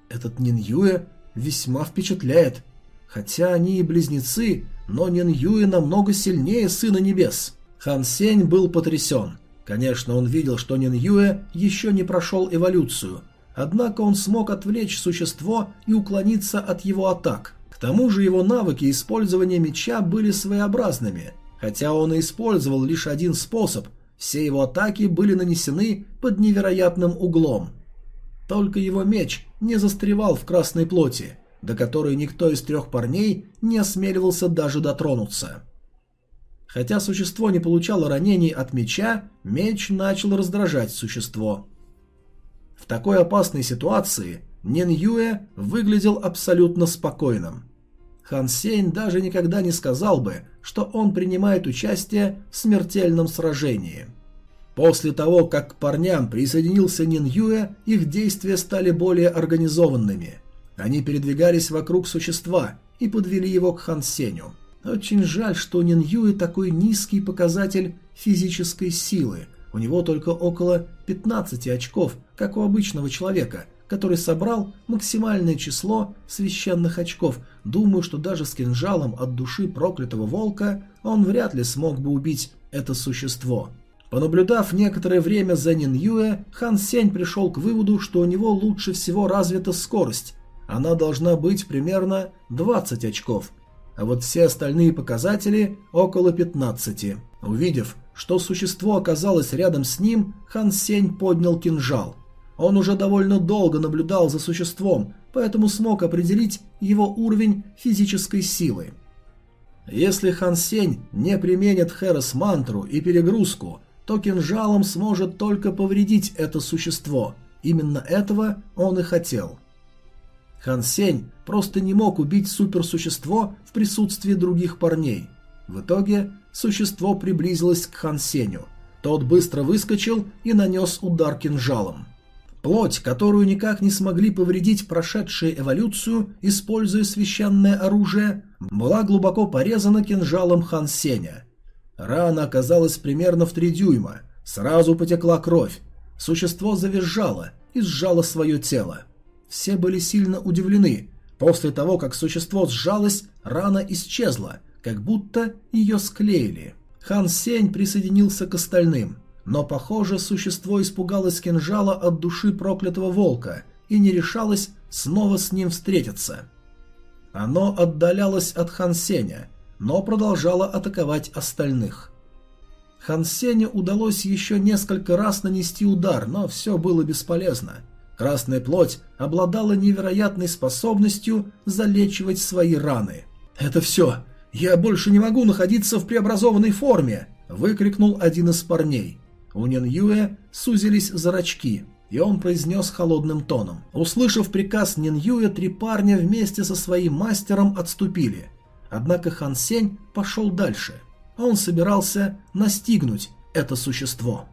Этот Нин Юэ весьма впечатляет. Хотя они и близнецы, но Нин Юэ намного сильнее Сына Небес. Хан Сень был потрясен. Конечно, он видел, что Нин Юэ еще не прошел эволюцию, однако он смог отвлечь существо и уклониться от его атак. К тому же его навыки использования меча были своеобразными. Хотя он и использовал лишь один способ, все его атаки были нанесены под невероятным углом. Только его меч не застревал в красной плоти, до которой никто из трех парней не осмеливался даже дотронуться. Хотя существо не получало ранений от меча, меч начал раздражать существо. В такой опасной ситуации Нин Юэ выглядел абсолютно спокойным. Хан Сень даже никогда не сказал бы, что он принимает участие в смертельном сражении. После того, как к парням присоединился Нин Юэ, их действия стали более организованными. Они передвигались вокруг существа и подвели его к Хан Сенью. Очень жаль, что у Нин Юэ такой низкий показатель физической силы. У него только около 15 очков, как у обычного человека – который собрал максимальное число священных очков. Думаю, что даже с кинжалом от души проклятого волка он вряд ли смог бы убить это существо. Понаблюдав некоторое время за Нин Юэ, Хан Сень пришел к выводу, что у него лучше всего развита скорость. Она должна быть примерно 20 очков, а вот все остальные показатели около 15. Увидев, что существо оказалось рядом с ним, Хан Сень поднял кинжал – он уже довольно долго наблюдал за существом, поэтому смог определить его уровень физической силы. Если Хан Сень не применит Хэрос мантру и перегрузку, то кинжалом сможет только повредить это существо. Именно этого он и хотел. Хан Сень просто не мог убить суперсущество в присутствии других парней. В итоге существо приблизилось к Хан Сенью. Тот быстро выскочил и нанес удар кинжалом. Плоть, которую никак не смогли повредить прошедшие эволюцию, используя священное оружие, была глубоко порезана кинжалом Хан Сеня. Рана оказалась примерно в три дюйма, сразу потекла кровь. Существо завизжало и сжало свое тело. Все были сильно удивлены. После того, как существо сжалось, рана исчезла, как будто ее склеили. Хан Сень присоединился к остальным – но, похоже, существо испугалось кинжала от души проклятого волка и не решалось снова с ним встретиться. Оно отдалялось от Хансеня, но продолжало атаковать остальных. Хансеню удалось еще несколько раз нанести удар, но все было бесполезно. Красная плоть обладала невероятной способностью залечивать свои раны. «Это все! Я больше не могу находиться в преобразованной форме!» – выкрикнул один из парней. У Нин Юэ сузились зрачки, и он произнес холодным тоном. Услышав приказ Нин Юэ, три парня вместе со своим мастером отступили. Однако Хан Сень пошел дальше. Он собирался настигнуть это существо.